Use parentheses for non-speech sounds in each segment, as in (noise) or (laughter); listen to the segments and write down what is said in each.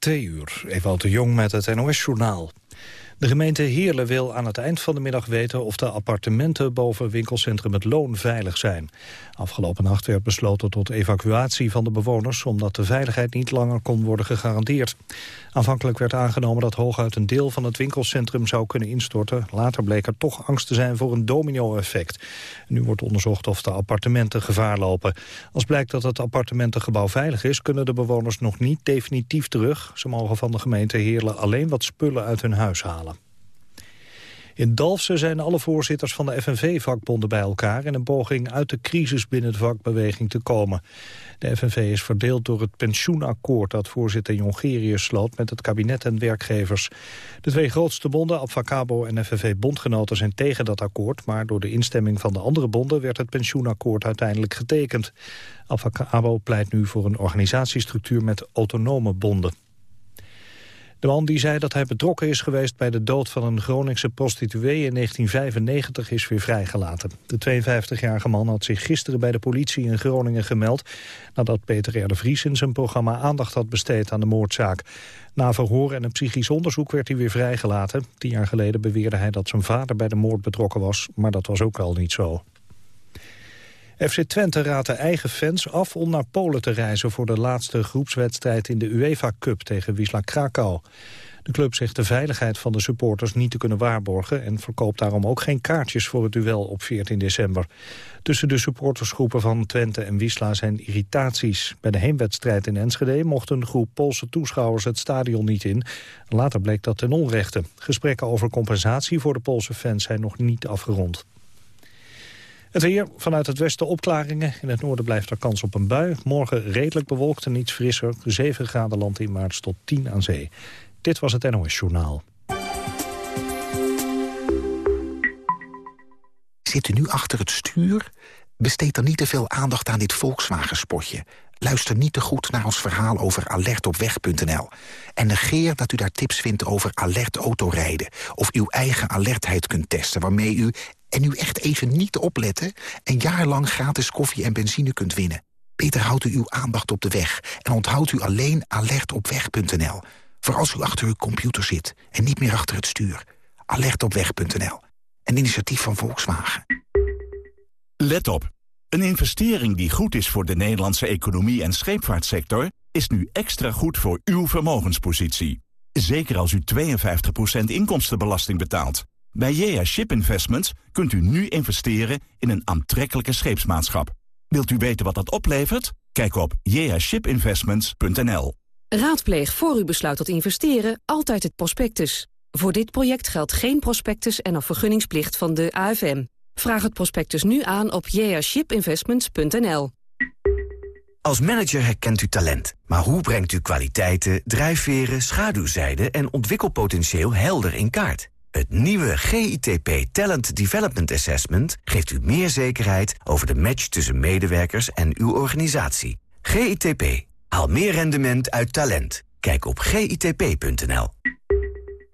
Twee uur, Ewout de Jong met het NOS-journaal. De gemeente Heerlen wil aan het eind van de middag weten of de appartementen boven winkelcentrum Het Loon veilig zijn. Afgelopen nacht werd besloten tot evacuatie van de bewoners omdat de veiligheid niet langer kon worden gegarandeerd. Aanvankelijk werd aangenomen dat hooguit een deel van het winkelcentrum zou kunnen instorten. Later bleek er toch angst te zijn voor een domino-effect. Nu wordt onderzocht of de appartementen gevaar lopen. Als blijkt dat het appartementengebouw veilig is, kunnen de bewoners nog niet definitief terug. Ze mogen van de gemeente Heerlen alleen wat spullen uit hun huis halen. In Dalfsen zijn alle voorzitters van de FNV-vakbonden bij elkaar... in een poging uit de crisis binnen de vakbeweging te komen. De FNV is verdeeld door het pensioenakkoord... dat voorzitter Jongerius sloot met het kabinet en werkgevers. De twee grootste bonden, Abfacabo en FNV-bondgenoten... zijn tegen dat akkoord, maar door de instemming van de andere bonden... werd het pensioenakkoord uiteindelijk getekend. Abfacabo pleit nu voor een organisatiestructuur met autonome bonden. De man die zei dat hij betrokken is geweest bij de dood van een Groningse prostituee in 1995 is weer vrijgelaten. De 52-jarige man had zich gisteren bij de politie in Groningen gemeld nadat Peter R. de Vries in zijn programma aandacht had besteed aan de moordzaak. Na verhoor en een psychisch onderzoek werd hij weer vrijgelaten. Tien jaar geleden beweerde hij dat zijn vader bij de moord betrokken was, maar dat was ook al niet zo. FC Twente raadt de eigen fans af om naar Polen te reizen... voor de laatste groepswedstrijd in de UEFA Cup tegen Wisla Krakau. De club zegt de veiligheid van de supporters niet te kunnen waarborgen... en verkoopt daarom ook geen kaartjes voor het duel op 14 december. Tussen de supportersgroepen van Twente en Wisla zijn irritaties. Bij de heenwedstrijd in Enschede mocht een groep Poolse toeschouwers het stadion niet in. Later bleek dat ten onrechte. Gesprekken over compensatie voor de Poolse fans zijn nog niet afgerond. Het weer, vanuit het westen opklaringen. In het noorden blijft er kans op een bui. Morgen redelijk bewolkt en iets frisser. 7 graden land in maart tot 10 aan zee. Dit was het NOS Journaal. Zit u nu achter het stuur? Besteed dan niet te veel aandacht aan dit Volkswagen-spotje. Luister niet te goed naar ons verhaal over alertopweg.nl. En negeer dat u daar tips vindt over alert autorijden... of uw eigen alertheid kunt testen... waarmee u en nu echt even niet opletten... een jaar lang gratis koffie en benzine kunt winnen. Beter houdt u uw aandacht op de weg en onthoudt u alleen alertopweg.nl. Voor als u achter uw computer zit en niet meer achter het stuur. Alertopweg.nl. Een initiatief van Volkswagen. Let op. Een investering die goed is voor de Nederlandse economie en scheepvaartsector... is nu extra goed voor uw vermogenspositie. Zeker als u 52% inkomstenbelasting betaalt. Bij JA Ship Investments kunt u nu investeren in een aantrekkelijke scheepsmaatschap. Wilt u weten wat dat oplevert? Kijk op jashipinvestments.nl. Raadpleeg voor u besluit tot investeren altijd het prospectus. Voor dit project geldt geen prospectus en of vergunningsplicht van de AFM. Vraag het prospectus nu aan op jashipinvestments.nl. Als manager herkent u talent. Maar hoe brengt u kwaliteiten, drijfveren, schaduwzijden en ontwikkelpotentieel helder in kaart? Het nieuwe GITP Talent Development Assessment geeft u meer zekerheid over de match tussen medewerkers en uw organisatie. GITP. Haal meer rendement uit talent. Kijk op gitp.nl.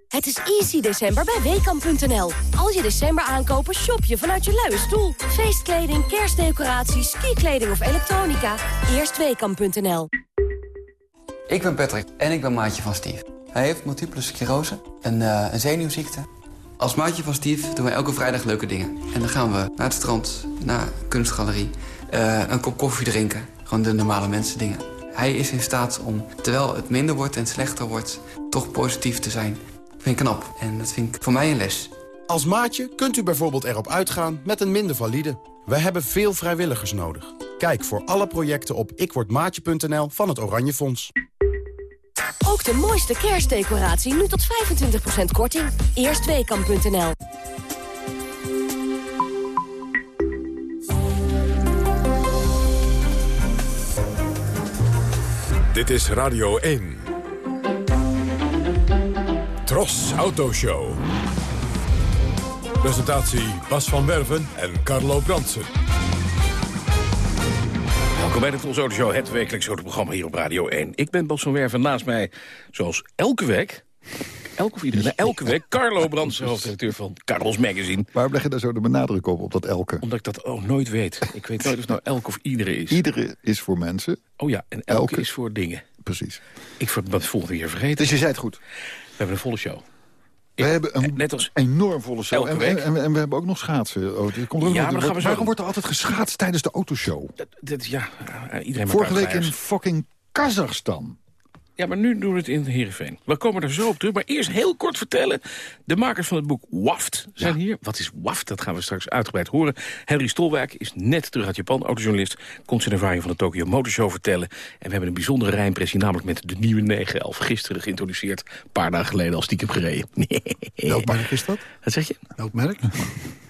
Het is easy december bij Weekamp.nl. Als je december aankopen, shop je vanuit je luie stoel. Feestkleding, kerstdecoraties, skikleding of elektronica. Eerst Weekamp.nl. Ik ben Patrick en ik ben maatje van Steve. Hij heeft multiple sclerose, een, uh, een zenuwziekte. Als maatje van Steve doen we elke vrijdag leuke dingen. En dan gaan we naar het strand, naar een kunstgalerie, uh, een kop koffie drinken. Gewoon de normale mensen dingen. Hij is in staat om, terwijl het minder wordt en slechter wordt, toch positief te zijn. vind ik knap en dat vind ik voor mij een les. Als maatje kunt u bijvoorbeeld erop uitgaan met een minder valide. We hebben veel vrijwilligers nodig. Kijk voor alle projecten op ikwordmaatje.nl van het Oranje Fonds. Ook de mooiste kerstdecoratie nu tot 25% korting. Eerstweekam.nl Dit is Radio 1. Tros Autoshow. Presentatie Bas van Werven en Carlo Bransen. Welkom bij de Tros Auto Show, het wekelijks programma hier op Radio 1. Ik ben Bas van Werven, naast mij, zoals elke week... Elke of iedere, elke week, Carlo (laughs) Brands, hoofdredacteur van Carlos Magazine. Waar leg je daar zo de benadruk op, op dat elke? Omdat ik dat oh, nooit weet. Ik weet nooit of het nou elke of iedere is. Iedere is voor mensen. Oh ja, en elke, is voor dingen. precies. Ik ben het volgende keer vergeten. Dus je zei het goed. We hebben een volle show. We hebben een Net als enorm volle show. En, en, en we hebben ook nog schaatsen. Oh, komt ook Ja, maar waarom wordt er altijd geschaatst tijdens de autoshow? Dat, dat- ja, eh, iedereen Vorige week in fucking Kazachstan. Ja, maar nu doen we het in Heerenveen. We komen er zo op terug, maar eerst heel kort vertellen. De makers van het boek WAFT zijn hier. Wat is WAFT? Dat gaan we straks uitgebreid horen. Henry Stolwijk is net terug uit Japan, autojournalist. Komt zijn ervaring van de Tokyo Motor Show vertellen. En we hebben een bijzondere rijimpressie, namelijk met de nieuwe 911. Gisteren geïntroduceerd, een paar dagen geleden al stiekem gereden. (laughs) Welk merk is dat? Wat zeg je? Welk merk?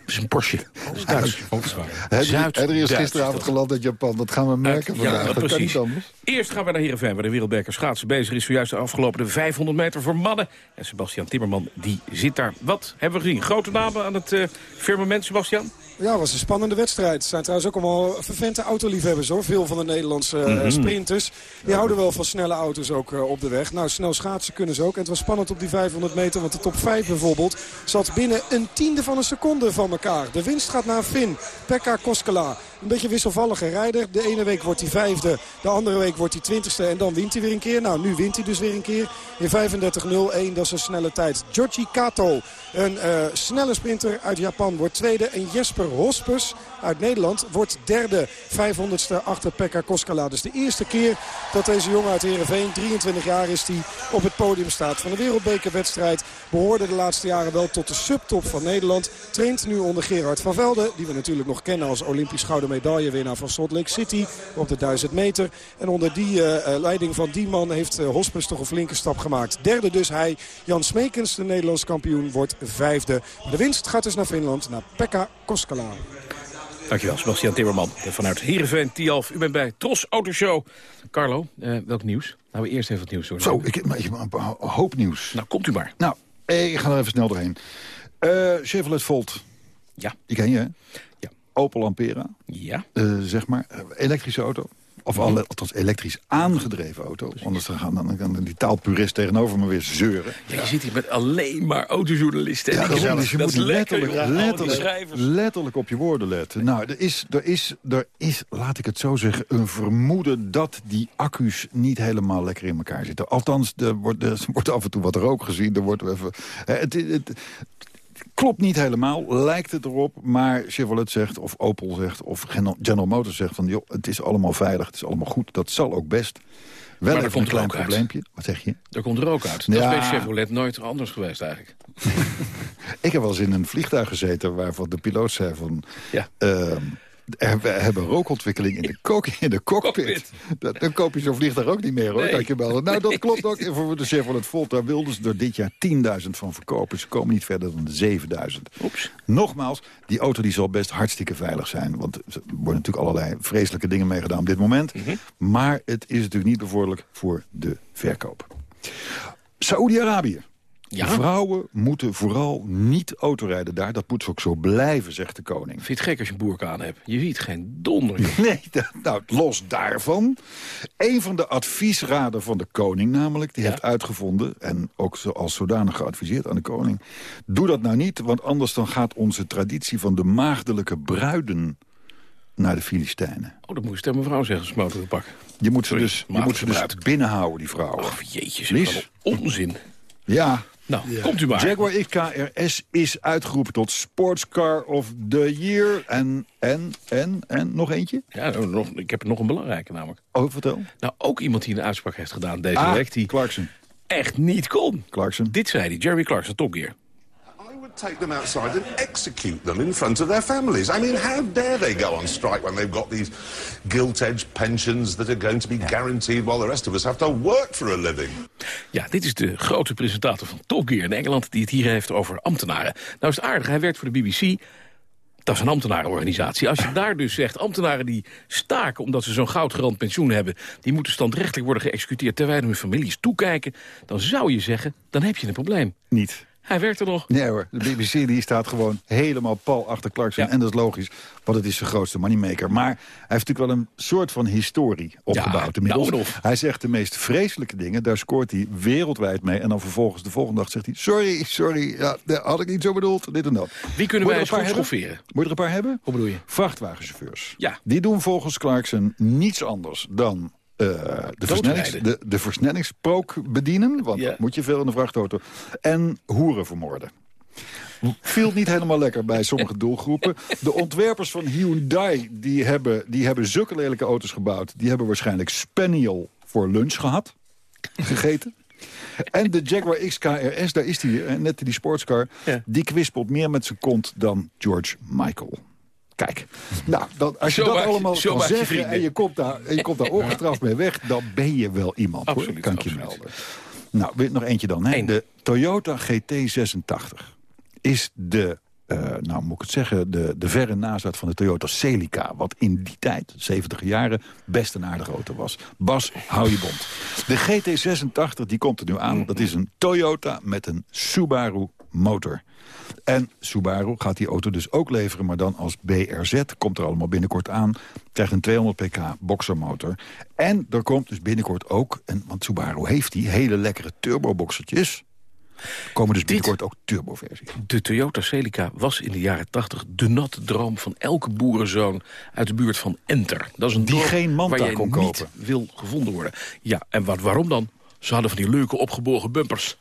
Is een Porsche. Dat is Duits. Volkswagen. Zuid- Henry is gisteravond geland uit Japan. Dat gaan we merken Ja, vandaag. dat kan precies. niet anders. Eerst gaan we naar Heerenveen, waar de wereldbeker schaatsen bezig is. Zojuist de afgelopen de 500 meter voor mannen. En Sebastian Timmerman, die zit daar. Wat hebben we gezien? Grote namen aan het eh, firmament, Sebastian? Ja, het was een spannende wedstrijd. Het zijn trouwens ook allemaal vervente autoliefhebbers hoor. Veel van de Nederlandse eh, Mhm. sprinters. Die houden wel van snelle auto's ook eh, op de weg. Nou, snel schaatsen kunnen ze ook. En het was spannend op die 500 meter. Want de top 5 bijvoorbeeld zat binnen een tiende van een seconde van elkaar. De winst gaat naar Finn. Pekka Koskela. Een beetje wisselvallige rijder. De ene week wordt hij vijfde. De andere week wordt hij twintigste. En dan wint hij weer een keer. Nou, nu wint hij dus weer een keer. In 35.01. Dat is een snelle tijd. Georgi Kato. Een eh, snelle sprinter uit Japan wordt tweede. En Jesper Hospes uit Nederland wordt derde. 500ste achter Pekka Koskela. Dus de eerste keer dat deze jongen uit Heerenveen, 23 jaar is die, op het podium staat van de wereldbekerwedstrijd. Behoorde de laatste jaren wel tot de subtop van Nederland. Traint nu onder Gerard van Velde, die we natuurlijk nog kennen als Olympisch gouden medaillewinnaar van Salt Lake City op de 1000 meter. En onder die eh, eh, leiding van die man heeft uh, toch een flinke stap gemaakt. Derde dus hij. Jan Smekens, de Nederlands kampioen, wordt vijfde. De winst gaat dus naar Finland, naar Pekka Koskela. Dankjewel, Sebastian Timmerman. Vanuit Heerenveen, Tialf, u bent bij Tros Autoshow. Carlo, eh, welk nieuws? Nou, we eerst even het nieuws door. Zo, ik heb maar, een hoop nieuws. Nou, komt u maar. Nou, ik ga er even snel doorheen. Uh, Chevrolet Volt. Ja. Die ken je, hè? Ja. Opel Ampera. Ja. Uh, zeg maar, elektrische auto. Of alle, althans elektrisch aangedreven auto. Precies. Anders dan gaan dan, dan die taalpurist tegenover me weer zeuren. Ja, je zit hier met alleen maar autojournalisten. Ja, dat, dus je dat moet is letterlijk, lekker, letterlijk, letterlijk op je woorden letten. Nou, er is, er, is, er is, laat ik het zo zeggen, een vermoeden dat die accu's niet helemaal lekker in elkaar zitten. Althans, er wordt, er wordt af en toe wat rook gezien. Er wordt even, het, het, het, Klopt niet helemaal, lijkt het erop. Maar Chevrolet zegt, of Opel zegt, of General Motors zegt... van joh, het is allemaal veilig, het is allemaal goed. Dat zal ook best. Wel maar er komt een klein probleempje. Uit. Wat zeg je? Er komt er ook uit. Dat Ja. is bij Chevrolet nooit anders geweest eigenlijk. (laughs) Ik heb wel eens in een vliegtuig gezeten waarvan de piloot zei van... Ja. Uh, we hebben rookontwikkeling in de, kok, in de cockpit. Dat, dan koop je zo'n vliegtuig ook niet meer, hoor. Nee. Je. Nou, dat klopt ook. En voor de Chevrolet Volt, daar wilden ze er dit jaar 10.000 van verkopen. Ze komen niet verder dan de 7.000. Oeps. Nogmaals, die auto die zal best hartstikke veilig zijn. Want er worden natuurlijk allerlei vreselijke dingen mee gedaan op dit moment. Mhm. Maar het is natuurlijk niet bevorderlijk voor de verkoop. Saoedi-Arabië. Ja? Vrouwen moeten vooral niet autorijden daar. Dat moet ook zo blijven, zegt de koning. Vind je het gek als je een boerka aan hebt? Je ziet geen donder. joh. (laughs) Nee, dat- nou, los daarvan. Een van de adviesraden van de koning namelijk... die Ja. heeft uitgevonden, en ook als zodanig geadviseerd aan de koning... doe dat nou niet, want anders dan gaat onze traditie... van de maagdelijke bruiden naar de Filistijnen. Oh, dat moest tegen mevrouw zeggen, smotor pakken. Je moet ze Sorry, dus, je moet ze dus binnenhouden, die vrouwen. Ach, jeetje, zeg, een onzin. Ja, Nou, komt u maar. Jaguar XKRS is uitgeroepen tot Sportscar of the Year. En, en, en, en, nog eentje? Ja, nou, nog, ik heb er nog een belangrijke namelijk. Oh, vertel. Nou, ook iemand die een uitspraak heeft gedaan deze Ah, week... die Clarkson. echt niet kon. Clarkson. Dit zei hij, Jeremy Clarkson, Top Gear. Take them outside and execute them in front of their families. I mean, how dare they go on strike when they've got these gilt-edged pensions that are going to be guaranteed while the rest of us have to work for a living? Ja, dit is de grote presentator van Top Gear in Engeland... die het hier heeft over ambtenaren. Nou is het aardig, hij werkt voor de BBC... Dat is een ambtenarenorganisatie. Als je daar dus zegt, ambtenaren die staken omdat ze zo'n goudgerand pensioen hebben... die moeten standrechtelijk worden geëxecuteerd terwijl hun families toekijken... dan zou je zeggen, dan heb je een probleem. Niet. Hij werkt er nog. Nee hoor, de BBC die staat gewoon helemaal pal achter Clarkson. Ja. En dat is logisch, want het is zijn grootste moneymaker. Maar hij heeft natuurlijk wel een soort van historie opgebouwd Ja, inmiddels. nou of. Hij zegt de meest vreselijke dingen, daar scoort hij wereldwijd mee. En dan vervolgens de volgende dag zegt hij... sorry, sorry, ja, dat had ik niet zo bedoeld, dit en dat. Wie kunnen wij eens goed schofferen? Moet je er een paar hebben? Hoe bedoel je? Vrachtwagenchauffeurs. Ja. Die doen volgens Clarkson niets anders dan eh, de, versnellings, de, de versnellingsprook bedienen. Want dat moet je veel in de vrachtauto. En hoeren vermoorden. Viel niet helemaal lekker bij sommige (laughs) doelgroepen. De ontwerpers van Hyundai die hebben, die hebben zulke lelijke auto's gebouwd. Die hebben waarschijnlijk Spaniel voor lunch gehad. Gegeten. En de Jaguar XKRS, daar is die, net die sportscar... die kwispelt meer met zijn kont dan George Michael. Kijk, nou, als je dat allemaal kan zeggen en je komt daar, en je komt daar (laughs) ongetraft mee weg... dan ben je wel iemand, absoluut, hoor, kan ik je melden. Nou, weer nog eentje dan. Hè? De Toyota GT86 is de uh, nou moet ik het zeggen, de, de verre nazaat van de Toyota Celica. Wat in die tijd, 70 jaren, best een aardige auto was. Bas, hou je bond. De GT86 die komt er nu aan. Dat is een Toyota met een Subaru motor. En Subaru gaat die auto dus ook leveren, maar dan als BRZ. Komt er allemaal binnenkort aan. Krijgt een 200 pk boxermotor. En er komt dus binnenkort ook, en, want Subaru heeft die hele lekkere turboboxertjes komen dus binnenkort ook turboversies. De Toyota Celica was in de jaren 80 de natte droom van elke boerenzoon uit de buurt van Enter. Dat is een Die geen Manta waar je kon niet kopen. wil gevonden worden. Ja, en wat, waarom dan? Ze hadden van die leuke opgebogen bumpers.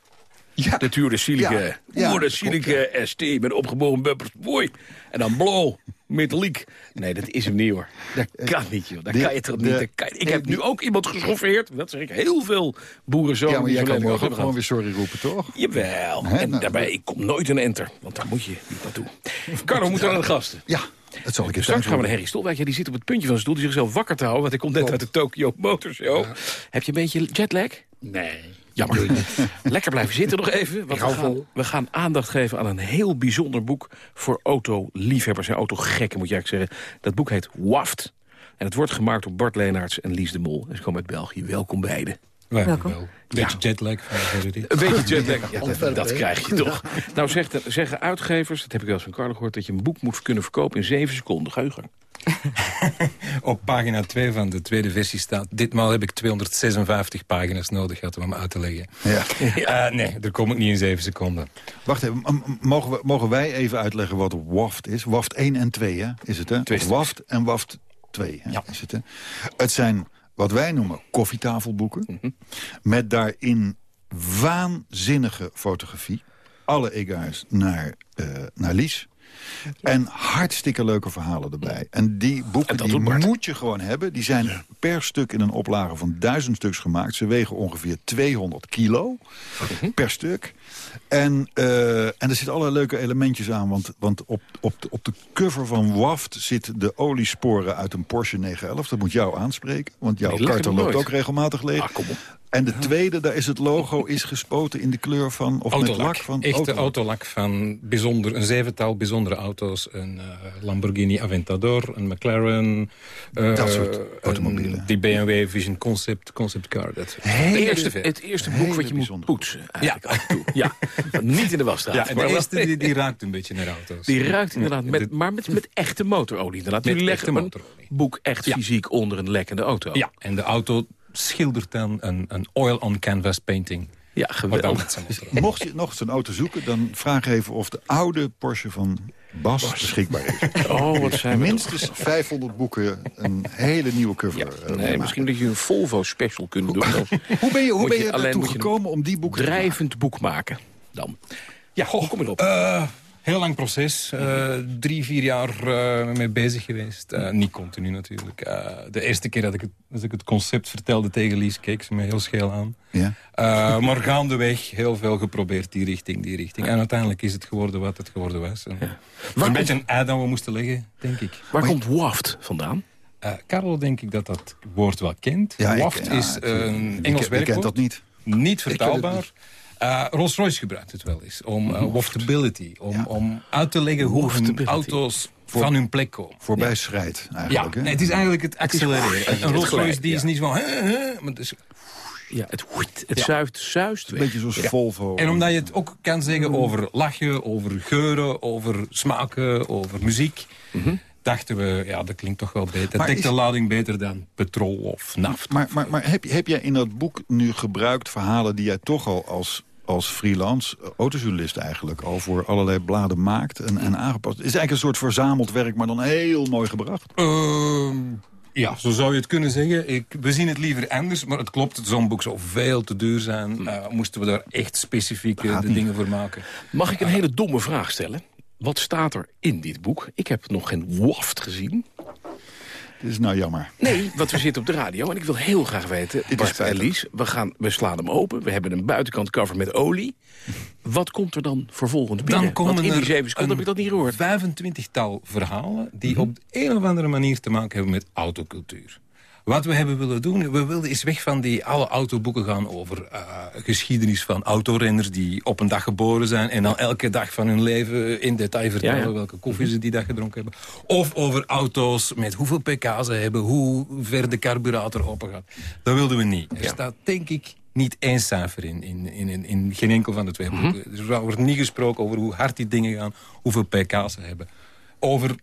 Ja. De dure silica. Ja, ja, dat silica ST met opgebogen bumpers. Mooi. En dan blauw. Metaliek. Nee, dat is hem niet hoor. Dat kan niet joh. Dat de- kan je toch de- niet. Dat kan- ik heb nu ook iemand geschoffeerd. Dat zeg ik. Heel veel boerenzonen. Ja, maar jij kan ook gaan. gewoon weer sorry roepen, toch? Jawel. Hè, en nou, daarbij, ik kom nooit een enter. Want daar moet je niet naartoe. (laughs) Carlo, moet aan de gasten. Ja, dat zal ik Straks gaan we naar Harry Stolwijk. Ja, die zit op het puntje van zijn stoel. Die zichzelf wakker te houden. Want hij komt net uit de Tokyo Motor Show. Heb je een beetje jetlag? Nee. Jammer. (laughs) Lekker blijven zitten nog even. Want we gaan, we gaan aandacht geven aan een heel bijzonder boek... voor autoliefhebbers en autogekken, moet je eigenlijk zeggen. Dat boek heet Waft. En het wordt gemaakt door Bart Leenaerts en Lies de Mol. En ze komen uit België. Welkom beiden. Welkom. Een beetje jetlag de VRD. Een beetje jetlag, ja, dat, dat krijg je toch. Nou zegt, zeggen uitgevers, dat heb ik wel eens van Carlo gehoord... dat je een boek moet kunnen verkopen in zeven seconden. Ga je gang. Op pagina 2 van de tweede versie staat... ditmaal heb ik 256 pagina's nodig gehad om hem uit te leggen. Ja. Eh, nee, daar kom ik niet in 7 seconden. Wacht even, mogen, we, mogen wij even uitleggen wat WAFT is? WAFT 1 en 2, hè? Is het, hè? WAFT en WAFT 2, hè? Is het, hè? Het zijn wat wij noemen koffietafelboeken... met daarin waanzinnige fotografie. Alle egaars naar, eh, naar Lies. En hartstikke leuke verhalen erbij. En die boeken die moet je gewoon hebben. Die zijn per stuk in een oplage van duizend stuks gemaakt. Ze wegen ongeveer 200 kilo per stuk. En, eh, en er zitten allerlei leuke elementjes aan. Want, want op, op, de, op de cover van WAFT zitten de oliesporen uit een Porsche 911. Dat moet jou aanspreken. Want jouw karter er loopt nooit. ook regelmatig leeg. Ah, kom op. En de tweede, daar is het logo is gespoten in de kleur van... of met Autolak. lak van Echte autolak. autolak van bijzonder, een zevental bijzondere auto's. Een eh, Lamborghini Aventador, een McLaren. eh, Dat soort een- automobielen. Die BMW Vision Concept, concept Car. Dat, Het eerste, de het eerste boek wat je moet poetsen. Toe. (laughs) Ja, niet in de wasstraat. Ja, en de eerste die, die ruikt een beetje naar auto's. Die ruikt inderdaad, met, maar met, met echte motorolie. Inderdaad. Met Jullie leggen echte een motorolie. boek echt fysiek onder een lekkende auto. Ja, en de auto schildert dan een, een oil-on-canvas painting. Ja, geweldig. (laughs) Mocht je nog zo'n auto zoeken, dan vraag even of de oude Porsche van Bas, beschikbaar is. (laughs) Oh, wat zijn we Minstens 500 boeken, een hele nieuwe cover. eh, Nee, maken. misschien dat je een Volvo special kunt doen. Dan Hoe ben je, hoe ben je je een gekomen om die boeken te maken? drijvend boek maken. Dan. Ja, kom erop? Eh, heel lang proces. Eh, drie, vier jaar eh, mee bezig geweest. Eh, niet continu natuurlijk. Eh, de eerste keer dat ik, het, als ik het concept vertelde tegen Lies, keek ze me heel scheel aan. Ja. Eh, maar gaandeweg heel veel geprobeerd, die richting, die richting. En uiteindelijk is het geworden wat het geworden was. En Een beetje een ei dat we moesten leggen, denk ik. Waar komt WAFT vandaan? Eh Carlo denk ik dat dat woord wel kent. Ja, ik- Waft ja, is een Engels ik ken werkwoord. dat niet. Niet vertaalbaar. Eh, Rolls-Royce gebruikt het wel eens. Om uh, waftability. Om, om uit te leggen hoe hun auto's van hun plek komen. Voorbij schrijdt Ja, eigenlijk. hè? nee, het is eigenlijk het accelereren. het Een Rolls-Royce die is niet van... hè, hè, maar het is- Ja, het, het Ja. zuigt, zuist Een beetje zoals Ja. Volvo. En omdat je het ook kan zeggen over lachen, over geuren, over smaken, over muziek... dachten we, ja, dat klinkt toch wel beter. Dat Maar dekt de is- lading beter dan petrol of naft. Maar, maar, maar heb, je- heb jij in dat boek nu gebruikt verhalen die jij toch al als, als freelance eh, autojournalist eigenlijk al voor allerlei bladen maakt en, en aangepast? Het is eigenlijk een soort verzameld werk, maar dan heel mooi gebracht. Ehm, Ja, zo zou je het kunnen zeggen. Ik, we zien het liever anders, maar het klopt. Het zo'n boek zou veel te duur zijn. Uh, moesten we daar echt specifieke de dingen voor maken. Mag ik een hele domme vraag stellen? Wat staat er in dit boek? Ik heb nog geen waft gezien. Dit is nou jammer. Nee, want we zitten op de radio en ik wil heel graag weten... Bart en Lies, we, gaan, we slaan hem open. We hebben een buitenkant cover met olie. Wat komt er dan vervolgens binnen? Dan komen want in die er zeven seconden heb ik dat niet gehoord. 25-tal verhalen die op een of andere manier te maken hebben met autocultuur. Wat we hebben willen doen, we wilden eens weg van die alle autoboeken gaan over uh, geschiedenis van autorenners die op een dag geboren zijn en dan elke dag van hun leven in detail vertellen Ja, ja. welke koffie ze die dag gedronken hebben. Of over auto's met hoeveel pk ze hebben, hoe ver de carburator open gaat. Dat wilden we niet. Er staat denk ik niet één cijfer in, in, in, in, in geen enkel van de twee boeken. Er wordt niet gesproken over hoe hard die dingen gaan, hoeveel pk ze hebben. Over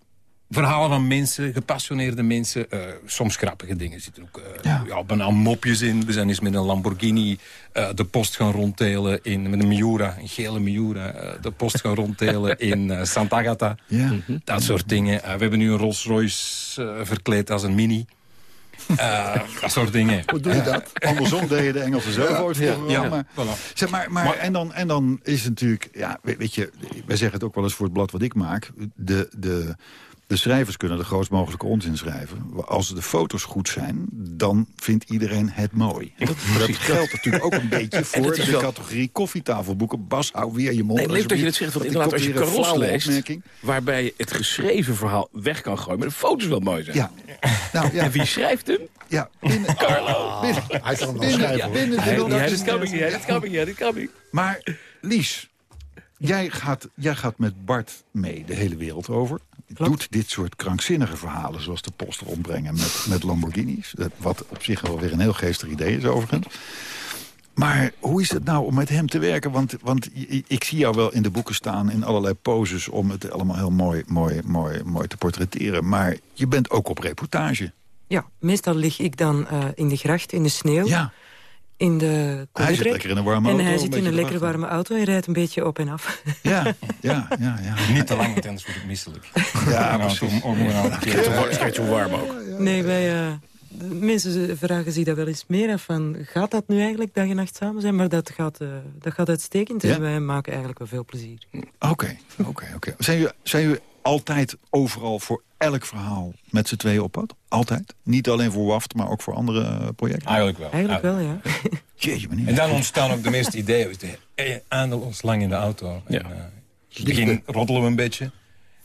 verhalen van mensen, gepassioneerde mensen. eh, soms grappige dingen zitten ook. eh ja. banaan mopjes in. We zijn eens met een Lamborghini eh, de post gaan rondtelen in... met een Miura, een gele Miura. de post gaan rondtelen (laughs) in eh, Sant'Agata. Ja. Dat soort dingen. We hebben nu een Rolls Royce eh, verkleed als een Mini. Eh, dat soort dingen. Hoe doe je dat? Andersom deed je de Engelsen zelf ooit Ja, ja, wel, maar, voilà. zeg maar, maar, en, dan, en dan is het natuurlijk... Ja, weet, weet je, wij zeggen het ook wel eens voor het blad wat ik maak. De, de, de schrijvers kunnen de grootst mogelijke onzin schrijven. Als de foto's goed zijn, dan vindt iedereen het mooi. En dat, (laughs) dat geldt natuurlijk ook een beetje voor de wel- categorie koffietafelboeken. Bas, hou weer je mond. Nee, leuk dat je dat zegt, want ik inderdaad, als je Caros leest... opmerking. waarbij het geschreven verhaal weg kan gooien... maar de foto's wel mooi zijn. Ja. Nou, ja. En wie schrijft hem? Ja, binnen, (laughs) Carlo. binnen, Hij kan hem wel binnen, schrijven. ja, binnen de Hij, nul- hij is coming, hij is coming, hij is coming. Maar Lies, jij gaat, jij gaat met Bart mee de hele wereld over. Doet dit soort krankzinnige verhalen zoals de post rondbrengen met, met Lamborghinis. Dat- Wat op zich wel weer een heel geestig idee is overigens. Maar hoe is het nou om met hem te werken? Want, want ik zie jou wel in de boeken staan in allerlei poses... om het allemaal heel mooi, mooi, mooi, mooi te portretteren. Maar je bent ook op reportage. Ja, meestal lig ik dan eh, in de gracht, in de sneeuw. Ja. In de Hij zit lekker in een warme En auto. hij een zit in een lekker erachter. warme auto en rijdt een beetje op en af. Ja, ja, ja. ja. Niet te lang, want anders word ik misselijk. Ja, Nou, precies. om- om te- Het zo warm ook. Nee, wij, eh, mensen vragen zich dat wel eens meer af van... gaat dat nu eigenlijk dag en nacht samen zijn? Maar dat gaat, eh, dat gaat uitstekend Ja? en wij maken eigenlijk wel veel plezier. Oké, oké, oké. Zijn jullie zijn jullie altijd overal voor elk verhaal met z'n tweeën op pad? Altijd? Niet alleen voor WAFT, maar ook voor andere eh, projecten? Eigenlijk wel. Eigenlijk wel, ja. Jeetje, meneer. En dan ontstaan ook de meeste ideeën. Eh, eindeloos lang in de auto. En, Ja. eh, in het begin roddelen we een beetje.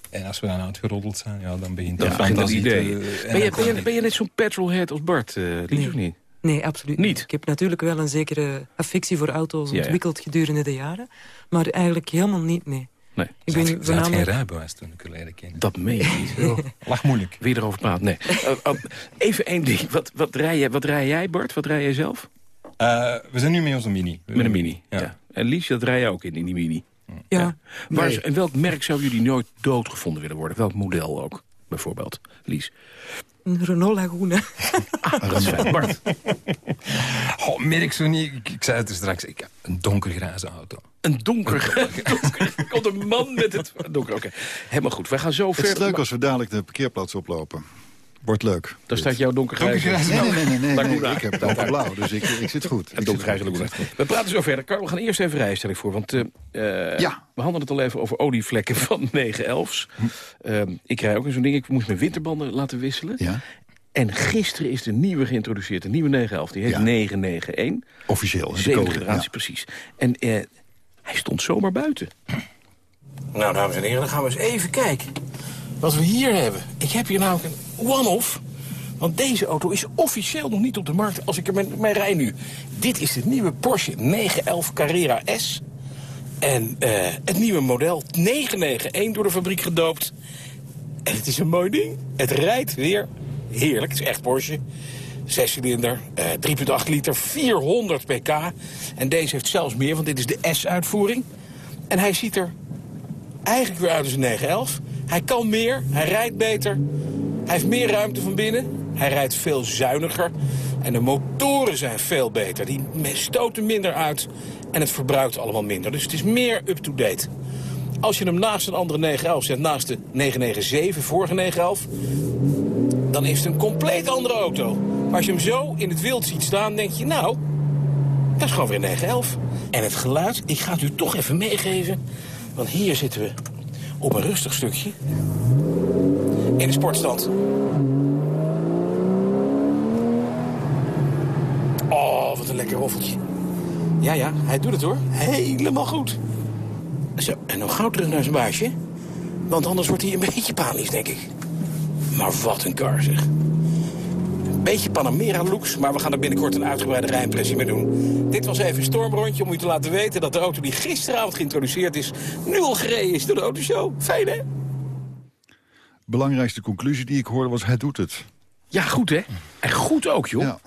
En als we dan uitgeroddeld zijn, ja, dan begint Ja, het fantasie idee. en Ben je, ben, je, ben je net zo'n petrolhead als Bart, eh Lies, Nee. of niet? Nee, absoluut Niet? Ik heb natuurlijk wel een zekere affectie voor auto's Ja, ja. ontwikkeld gedurende de jaren. Maar eigenlijk helemaal niet, nee. Nee. Ik Ze had- ben ze had geen rijbewijs toen ik haar leren kennen. Dat meen je niet. (laughs) Lag moeilijk. Weer erover praten, nee. (laughs) Eh, eh, even één ding. Wat, wat, rij jij, wat rij jij, Bart? Wat rij jij zelf? Eh, we zijn nu met onze mini. Met een mini. Ja. Ja. En Lies, dat rij jij ook in, in die mini. Ja, Waar, Nee. En welk merk zou jullie nooit doodgevonden willen worden? Welk model ook, bijvoorbeeld, Lies? een Renault Laguna. (laughs) Dat is fijn. Bart, (laughs) Oh, merk zo niet. Ik, ik zei het straks. Ik heb een donkergrijze auto. een donker... er (laughs) komt een man met het... Donker, oké. Helemaal goed. Wij gaan zo Het is leuk als we dadelijk de parkeerplaats oplopen. Wordt leuk. Daar staat jouw donkergrijze... Nee, nee, nee, nee, nee. Ik heb donkerblauw, dus ik, ik zit goed. En donkergrijze Laguna. We praten zo verder. Carl, we gaan eerst even rijden, stel ik voor. Want eh, eh, Ja. we hadden het al even over olievlekken van (laughs) 911's. Ehm, ik rij ook in zo'n ding. Ik moest mijn winterbanden laten wisselen. Ja, En gisteren is de nieuwe geïntroduceerd. De nieuwe 911. Die heet Ja. 991. officieel. de Zevende generatie, ja. precies. En eh, hij stond zomaar buiten. Nou, dames en heren, dan gaan we eens even kijken wat we hier hebben. Ik heb hier namelijk een one-off. Want deze auto is officieel nog niet op de markt als ik er mee, mee rij nu. Dit is de nieuwe Porsche 911 Carrera S. En eh, het nieuwe model 991 door de fabriek gedoopt. En het is een mooi ding. Het rijdt weer heerlijk. Het is echt Porsche. Zescilinder, eh 3,8 liter, 400 pk. En deze heeft zelfs meer, want dit is de S-uitvoering. En hij ziet er eigenlijk weer uit als een 911. Hij kan meer, hij rijdt beter. Hij heeft meer ruimte van binnen. Hij rijdt veel zuiniger. En de motoren zijn veel beter. Die stoten minder uit. En het verbruikt allemaal minder. Dus het is meer up-to-date. Als je hem naast een andere 911 zet, naast de 997, vorige 911... dan is het een compleet andere auto. Maar als je hem zo in het wild ziet staan, denk je, nou, dat is gewoon weer een 911. En het geluid, ik ga het u toch even meegeven. Want hier zitten we op een rustig stukje. In de sportstand. Oh, wat een lekker roffeltje. Ja, ja, hij doet het hoor. Helemaal goed. Zo, en nog gauw terug naar zijn baasje. Want anders wordt hij een beetje panisch, denk ik. Maar wat een kar, zeg. Beetje Panamera-looks, maar we gaan er binnenkort een uitgebreide rijimpressie mee doen. Dit was even een stormrondje om u te laten weten... dat de auto die gisteravond geïntroduceerd is... nu al gereden is door de autoshow. Fijn, hè? Belangrijkste conclusie die ik hoorde was, hij doet het. Ja, goed, hè? En goed ook, joh. Ja.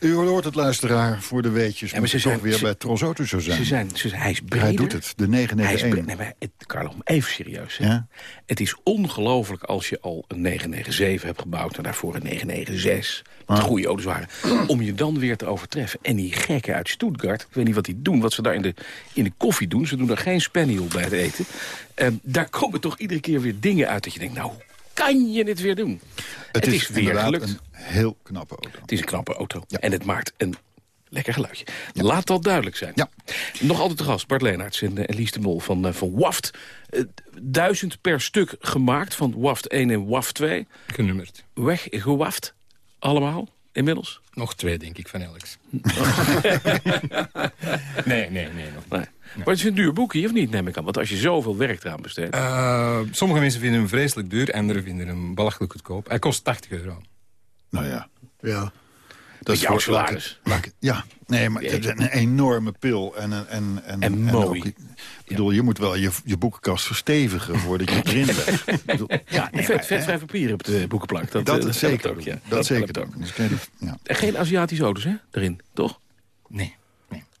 U hoort het, luisteraar, voor de weetjes. Ja, maar ze moet toch zijn- weer ze- bij Tros Auto zo zijn. Ze zijn, ze, hij is breder. Hij doet het, de Hij is 991. bre- nee, maar het, Carlo, even serieus. hè. Ja? Het is ongelooflijk als je al een 997 hebt gebouwd... en daarvoor een 996, wat Ah. goede auto's waren... om je dan weer te overtreffen. En die gekken uit Stuttgart, ik weet niet wat die doen... wat ze daar in de, in de koffie doen, ze doen daar geen spaniel bij het eten... Ehm, daar komen toch iedere keer weer dingen uit dat je denkt... nou, hoe kan je dit weer doen? Het, is, weer gelukt. een heel knappe auto. Het is een knappe auto. En het maakt een lekker geluidje. Laat dat duidelijk zijn. Nog altijd te gast, Bart Leenaerts en uh, Lies de Mol van, eh, van WAFT. Eh, duizend per stuk gemaakt van WAFT 1 en WAFT 2. Genummerd. Weggewaft, allemaal, inmiddels? Nog twee, denk ik, van Alex. (laughs) nee, nee, nee. Nog. Nee. Maar het is een duur boekje, of niet, neem ik aan? Want als je zoveel werk eraan besteedt... Eh, sommige mensen vinden hem vreselijk duur, anderen vinden hem belachelijk goedkoop. Hij kost 80 euro. Nou ja. Ja. Dat is jouw voor- salaris. laat Ja, nee, maar het is een enorme pil. En, en, en, en, En mooi. ook- ik bedoel, je moet wel je, je boekenkast verstevigen voordat je erin legt. (laughs) Ik bedoel, ja, nee, vet, maar, vet hè, vrij papier op de boekenplank. Dat, dat, eh, zeker. ook, ja. Dat zeker. helpt ook. Dus ja. En geen Aziatische auto's, hè, erin, toch? Nee.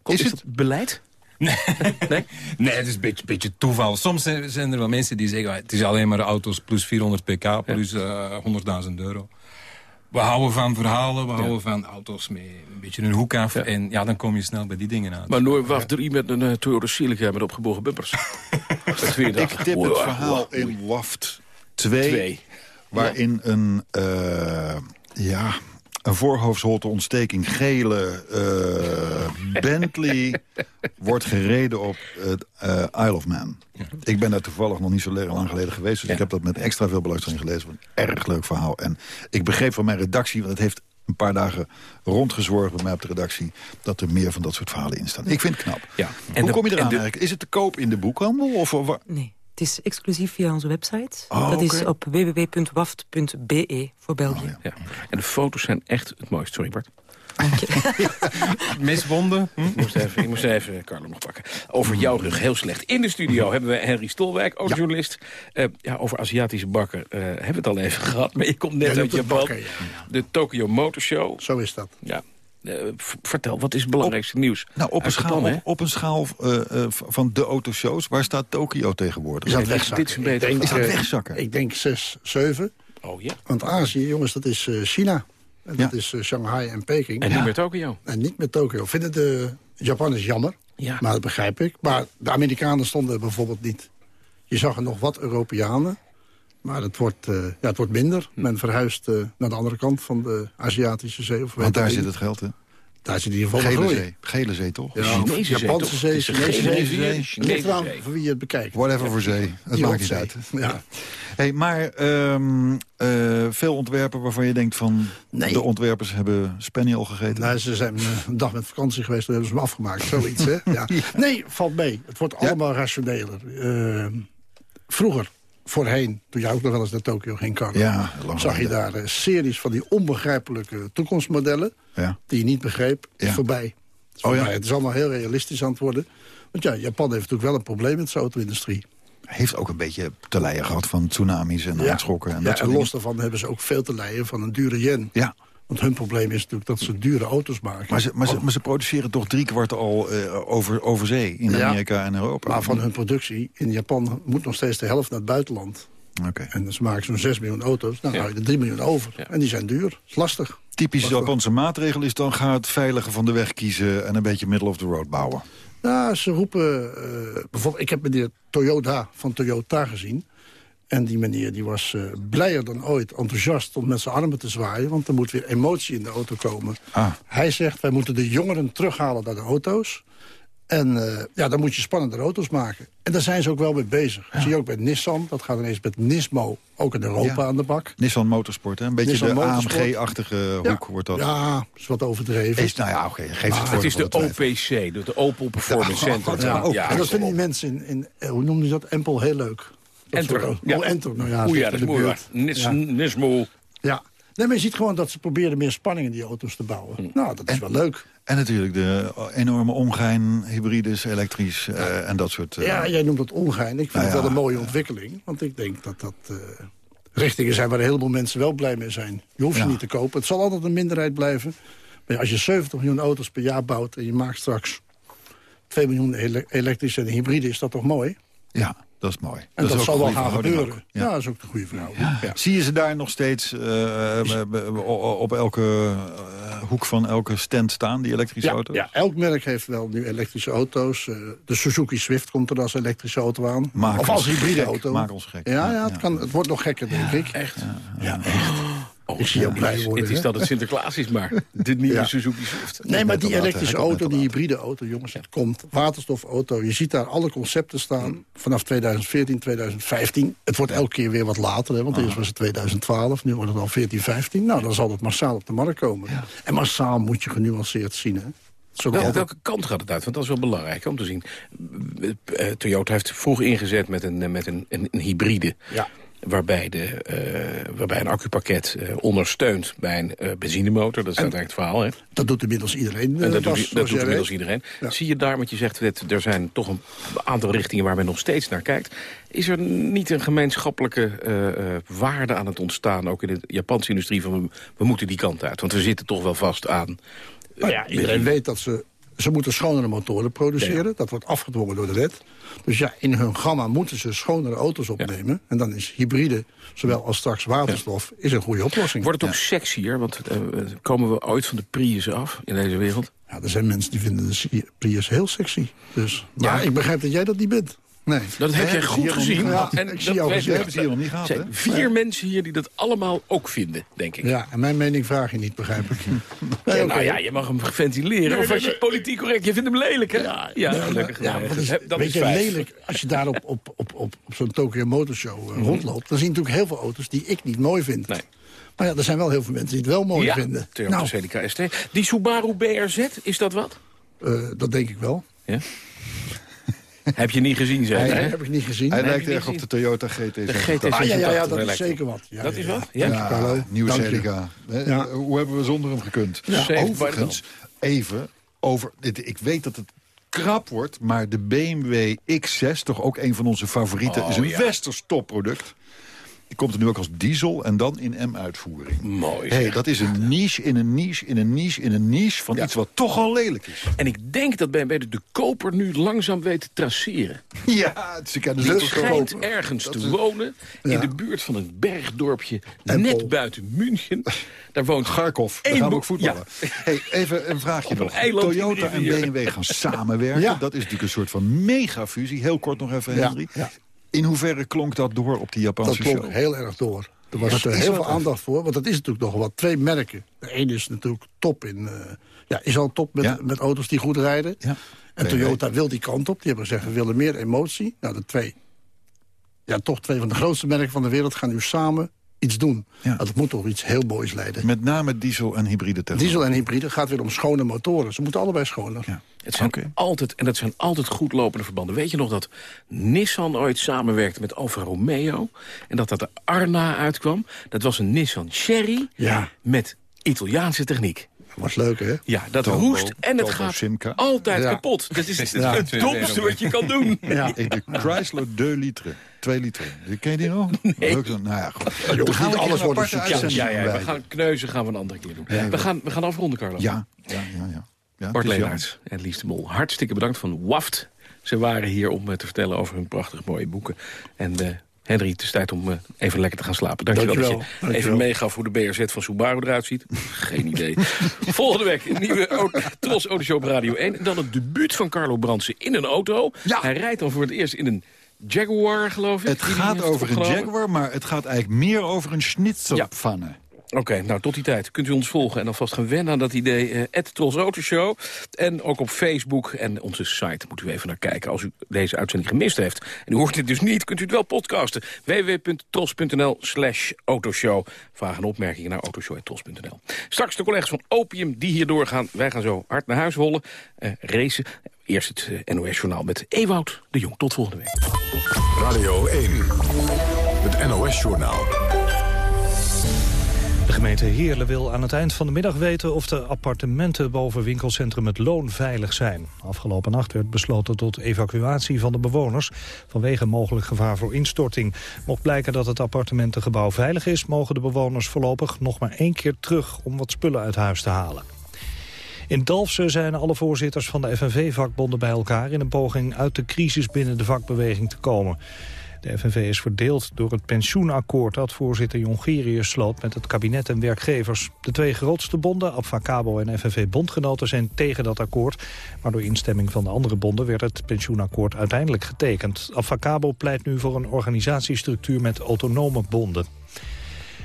Komt, Is is, het- dat beleid? Nee, (laughs) (laughs) nee het is een beetje, beetje toeval. Soms zijn er wel mensen die zeggen... "Ah, het is alleen maar auto's plus 400 pk, plus eh 100.000 euro. We houden van verhalen, we houden van auto's met een beetje een hoek af. En ja, dan kom je snel bij die dingen uit. Maar nooit WAF 3 met een uh, Toyota Celica met opgebogen bumpers. (laughs) dat weer Ik tip wow, het verhaal wow. in WAFT 2, Twee. waarin een, eh, ja, een voorhoofdsholte ontsteking gele eh, (laughs) Bentley wordt gereden op het eh, Isle of Man. Ik ben daar toevallig nog niet zo lang geleden geweest, dus ik heb dat met extra veel belangstelling gelezen. Een erg leuk verhaal. En ik begreep van mijn redactie, want het heeft een paar dagen rondgezworven bij mij op de redactie... dat er meer van dat soort verhalen in staan. Ik vind het knap. Ja. Hoe de- kom je eraan en de- eigenlijk? Is het te koop in de boekhandel? Of, of, Nee, het is exclusief via onze website. Oh, dat is op www.waft.be voor België. Ja. En de foto's zijn echt het mooiste. Sorry Bart. (laughs) Miswonden? Hm? Ik moest even, ik moest even Carlo nog pakken. Over jouw rug, heel slecht. In de studio hebben we Henry Stolwijk, ook journalist. Eh, ja, over Aziatische bakken eh, hebben we het al even (laughs) gehad. Maar je komt net Ja, uit Japan. bakken, ja, De Tokyo Motor Show. Zo is dat. Ja. Eh, vertel, wat is het belangrijkste nieuws? Nou, op een, schaal, op, op een schaal eh, eh, van de autoshows, waar staat Tokio tegenwoordig? Is dat dit- wegzakken? dit is een beter Ik denk, Is dat wegzakken? Ik denk 6, 7. Oh ja. Want Azië, jongens, dat is eh, China. En dat is Shanghai en Peking. En niet meer Tokyo. En niet met Tokio. Vinden de Japanners jammer. Ja. Maar dat begrijp ik. Maar de Amerikanen stonden er bijvoorbeeld niet. Je zag er nog wat Europeanen. Maar het wordt, eh, ja, het wordt minder. Hm. Men verhuist eh, naar de andere kant van de Aziatische zee. Of Want daar zit het geld, hè? Daar zit in ieder geval de Gele groei. zee. Gele zee, toch? Ja, Chinese zee, Japanse toch? zee, Chinese zee. zee, ligt eraan voor wie je het bekijkt. Whatever voor zee. Het Die maakt niet uit. Ja. Hey, maar ehm, eh, veel ontwerpen waarvan je denkt van... Nee. de ontwerpers hebben Spaniel gegeten. Nou, ze zijn een dag met vakantie geweest, toen hebben ze hem afgemaakt. Zoiets, hè? (laughs) Ja. Nee, valt mee. Het wordt allemaal rationeler. Eh, vroeger, voorheen, toen jij ook nog wel eens naar Tokio ging, Carlo... Ja, zag je daar eh, series van die onbegrijpelijke toekomstmodellen... Ja. die je niet begreep, Ja. voorbij. Het is, Oh ja. voorbij. het is allemaal heel realistisch aan het worden. Want ja, Japan heeft natuurlijk wel een probleem met zijn auto-industrie. Heeft ook een beetje te lijden gehad van tsunamis en aardschokken. En ja, dat en los daarvan hebben ze ook veel te lijden van een dure yen. Ja, Want hun probleem is natuurlijk dat ze dure auto's maken. maar ze, maar, ze, maar ze produceren toch drie kwart al eh, over, over zee in Ja. Amerika en Europa. Maar van hun productie in Japan moet nog steeds de helft naar het buitenland. Oké. En ze maken zo'n 6 miljoen auto's. Dan Ja. hou je er 3 miljoen over. Ja. En die zijn duur. Dat is lastig. Typisch Japanse maatregel is dan ga het veilige van de weg kiezen... en een beetje middle of the road bouwen. Nou, ze roepen... eh, bijvoorbeeld, ik heb meneer Toyota van Toyota gezien. En die meneer die was uh, blijer dan ooit, enthousiast om met zijn armen te zwaaien... want er moet weer emotie in de auto komen. Ah. Hij zegt, wij moeten de jongeren terughalen naar de auto's. En uh, ja, dan moet je spannende auto's maken. En daar zijn ze ook wel mee bezig. Ja. Zie je ook bij Nissan, dat gaat ineens met Nismo ook in Europa ja. aan de bak. Nissan Motorsport, hè? een beetje Nissan de. AMG-achtige hoek wordt dat. Ja, is wat overdreven. Is, nou ja, oké, okay, geef Ah, het Het voor is de OPC, de Opel Performance (laughs) Center. Ja, Ja, en dat vinden die mensen in, in eh, hoe noemen ze dat, Empel heel leuk. Dat Enter. Ja. Oh, Enter, nou ja. Dat is de mooi. buurt. Nis, Ja. Nismo. Ja. Nee, maar je ziet gewoon dat ze proberen meer spanning in die auto's te bouwen. Hm. Nou, dat is wel leuk. En natuurlijk de enorme omgein, hybrides, elektrisch eh, en dat soort... eh, Ja, jij noemt dat ongein. Ik vind Nou het wel een mooie ontwikkeling. Want ik denk dat dat eh, richtingen zijn waar een heleboel mensen wel blij mee zijn. Je hoeft ze niet te kopen. Het zal altijd een minderheid blijven. Maar als je 70 miljoen auto's per jaar bouwt... en je maakt straks 2 miljoen ele elektrische en hybride... is dat toch mooi? Ja, dat is mooi. En dat, zal wel gaan gebeuren. Ja. dat is ook een goede verhouding. Ja. Zie je ze daar nog steeds eh, op elke eh, hoek van elke stand staan, die elektrische Ja, auto's? ja, elk merk heeft wel nu elektrische auto's. Eh, de Suzuki Swift komt er als elektrische auto aan. Maak of als hybride gek, auto. maak ons gek. Ja, ja, Ja, het, ja. Kan, het wordt nog gekker, denk ik. Echt? Ja, echt. Ik zie jou blij worden. Het is dat het Sinterklaas is, maar de nieuwe Ja. Suzuki Swift. Nee, maar die elektrische auto, die hybride auto, jongens, het komt. Waterstofauto, je ziet daar alle concepten staan. Vanaf 2014, 2015. Het wordt elke keer weer wat later, hè, want eerst was het 2012. Nu wordt het al 14, 15. Nou, dan zal het massaal op de markt komen. En massaal moet je genuanceerd zien, hè. Wel, welke kant gaat het uit? Want dat is wel belangrijk om te zien. Eh, Toyota heeft vroeg ingezet met een, met een, een, een hybride. Ja. Waarbij, de, eh, waarbij een accupakket eh, ondersteunt bij een eh, benzinemotor. Dat is uiteindelijk het verhaal. Hè? Dat doet inmiddels iedereen. En dat doet, dat doet inmiddels weet. iedereen. Ja. Zie je daar, want je zegt, net, er zijn toch een aantal richtingen waar men nog steeds naar kijkt. Is er niet een gemeenschappelijke waarde aan het ontstaan, ook in de Japanse industrie, van we, we moeten die kant uit? Want we zitten toch wel vast aan... Nou ja, iedereen weet dat ze... Ze moeten schonere motoren produceren. Ja. Dat wordt afgedwongen door de wet. Dus ja, in hun gamma moeten ze schonere auto's opnemen. En dan is hybride, zowel als straks waterstof, is een goede oplossing. Wordt het ook sexier? Want eh, komen we ooit van de Prius af in deze wereld? Ja, er zijn mensen die vinden de Prius heel sexy. Dus, maar Ja. ik begrijp dat jij dat niet bent. Nee. Dat heb jij goed gezien. en Ik dat zie jou hebben ze hier nog niet gehad, Er zijn hè? vier mensen hier die dat allemaal ook vinden, denk ik. Ja, en mijn mening vraag je niet, begrijp ik. (laughs) Ja, nou oké. ja, je mag hem ventileren. of als je politiek correct, je vindt hem lelijk, hè? Ja, gelukkig. ja, dat is, dat- weet is je, vijf. lelijk. Als je daar op, op, op, op, op zo'n Tokyo Motor Show Mhm. eh, rondloopt... dan zie je natuurlijk heel veel auto's die ik niet mooi vind. Nee. Maar ja, er zijn wel heel veel mensen die het wel mooi ja, vinden. Toyota Nou, Celica ST. Die Subaru BRZ, is dat wat? eh, dat denk ik wel. Ja? Heb je niet gezien, zeg Nee, hè? heb ik niet gezien. Hij Nee, lijkt erg op de Toyota GT. De GT86. Ah, ja, ja, ja, dat is zeker wat. Ja, Dat ja, is wat? Ja? Dank je, Carlo. Nieuw Dank je. Celica. Ja. Hoe hebben we zonder hem gekund? Overigens, even over... dit- Ik weet dat het krap wordt, maar de BMW X6... toch ook een van onze favorieten, Oh, is een ja. westers topproduct. Komt er nu ook als diesel en dan in M-uitvoering. Mooi, Hey, dat is een niche in een niche in een niche in een niche... van iets wat toch al lelijk is. En ik denk dat BMW de, de koper nu langzaam weet te traceren. (laughs) Ja, ze kennen ze schijnt ook. ergens Dat te is- wonen in de buurt van een bergdorpje net buiten München. Daar woont Garkov, daar gaan we ook voetballen. Ja. Hey, even een vraagje (laughs) een nog. Toyota en. BMW gaan (laughs) samenwerken. Dat is natuurlijk een soort van megafusie. Heel kort nog even, Ja, Henry. In hoeverre klonk dat door op die Dat Japanse klonk show? heel erg door. Er was Dat is heel veel aandacht voor. Want dat is natuurlijk nog wat. Twee merken. De ene is natuurlijk top in... eh, ja, is al top met, Ja. met auto's die goed rijden. Ja. En. Toyota wil die kant op. Die hebben gezegd, we willen meer emotie. Nou, de twee... Ja, toch twee van de grootste merken van de wereld gaan nu samen iets doen. Ja. Dat moet toch iets heel moois leiden. Met name diesel en hybride technologie. Diesel en hybride gaat weer om schone motoren. Ze moeten allebei schoner. Ja. Het zijn Oké. altijd, en dat zijn altijd goed lopende verbanden. Weet je nog dat Nissan ooit samenwerkte met Alfa Romeo... en dat dat de Arna uitkwam? Dat was een Nissan Cherry Ja. met Italiaanse techniek. was leuk, hè? Ja, dat roest en het gaat Simca. altijd Ja. kapot. Dat is het, Ja. het domste wat je kan doen. Ja. De Chrysler 2 liter. 2 liter. Ken je die nog? (laughs) Nee. Leuk, nou ja, goed. jongens, We gaan een alles wordt een uitzending Ja, ja, we gaan kneuzen gaan we een andere keer doen. Ja. we, gaan, we gaan afronden, Carlo. Ja, ja, ja. ja. ja Bart het is Leenaerts en Lies de Mol, hartstikke bedankt van WAFT. Ze waren hier om eh, te vertellen over hun prachtig mooie boeken. En eh, Henry, het is tijd om eh, even lekker te gaan slapen. Dankjewel, Dankjewel. dat je Dankjewel. even meegaf hoe de BRZ van Subaru eruit ziet. Geen idee. (laughs) Volgende week een nieuwe o- Tros Autoshow op Radio 1. En dan het debuut van Carlo Brandsen in een auto. Hij rijdt dan voor het eerst in een Jaguar, geloof ik. Het gaat over een Jaguar, maar het gaat eigenlijk meer over een schnitzelpfanne. Oké, nou tot die tijd kunt u ons volgen en alvast gaan wennen aan dat idee. Uh, Tros Autoshow. En ook op Facebook en onze site moet u even naar kijken. Als u deze uitzending gemist heeft en u hoort dit dus niet, kunt u het wel podcasten. www.tros.nl slash autoshow. Vragen en opmerkingen naar autoshow.tros.nl. Straks de collega's van Opium die hier doorgaan. Wij gaan zo hard naar huis rollen, uh, racen. Eerst het uh, NOS-journaal met Ewout de Jong. Tot volgende week. Radio 1, het NOS-journaal. De gemeente Heerlen wil aan het eind van de middag weten of de appartementen boven winkelcentrum Het Loon veilig zijn. Afgelopen nacht werd besloten tot evacuatie van de bewoners vanwege mogelijk gevaar voor instorting. Mocht blijken dat het appartementengebouw veilig is, mogen de bewoners voorlopig nog maar één keer terug om wat spullen uit huis te halen. In Dalfsen zijn alle voorzitters van de FNV-vakbonden bij elkaar... in een poging uit de crisis binnen de vakbeweging te komen. De FNV is verdeeld door het pensioenakkoord dat voorzitter Jongerius sloot met het kabinet en werkgevers. De twee grootste bonden, Abfacabo en FNV Bondgenoten, zijn tegen dat akkoord. Maar door instemming van de andere bonden werd het pensioenakkoord uiteindelijk getekend. Abfacabo pleit nu voor een organisatiestructuur met autonome bonden.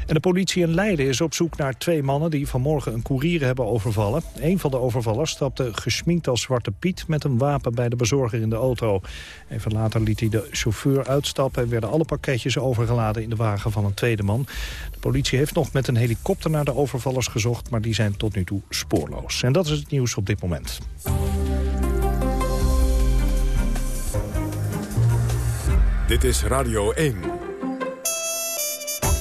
De politie in Leiden is op zoek naar twee mannen die vanmorgen een koerier hebben overvallen. Een van de overvallers stapte gesminkt als Zwarte Piet met een wapen bij de bezorger in de auto. Even later liet hij de chauffeur uitstappen en werden alle pakketjes overgeladen in de wagen van een tweede man. De politie heeft nog met een helikopter naar de overvallers gezocht, maar die zijn tot nu toe spoorloos. En dat is het nieuws op dit moment. Dit is Radio 1.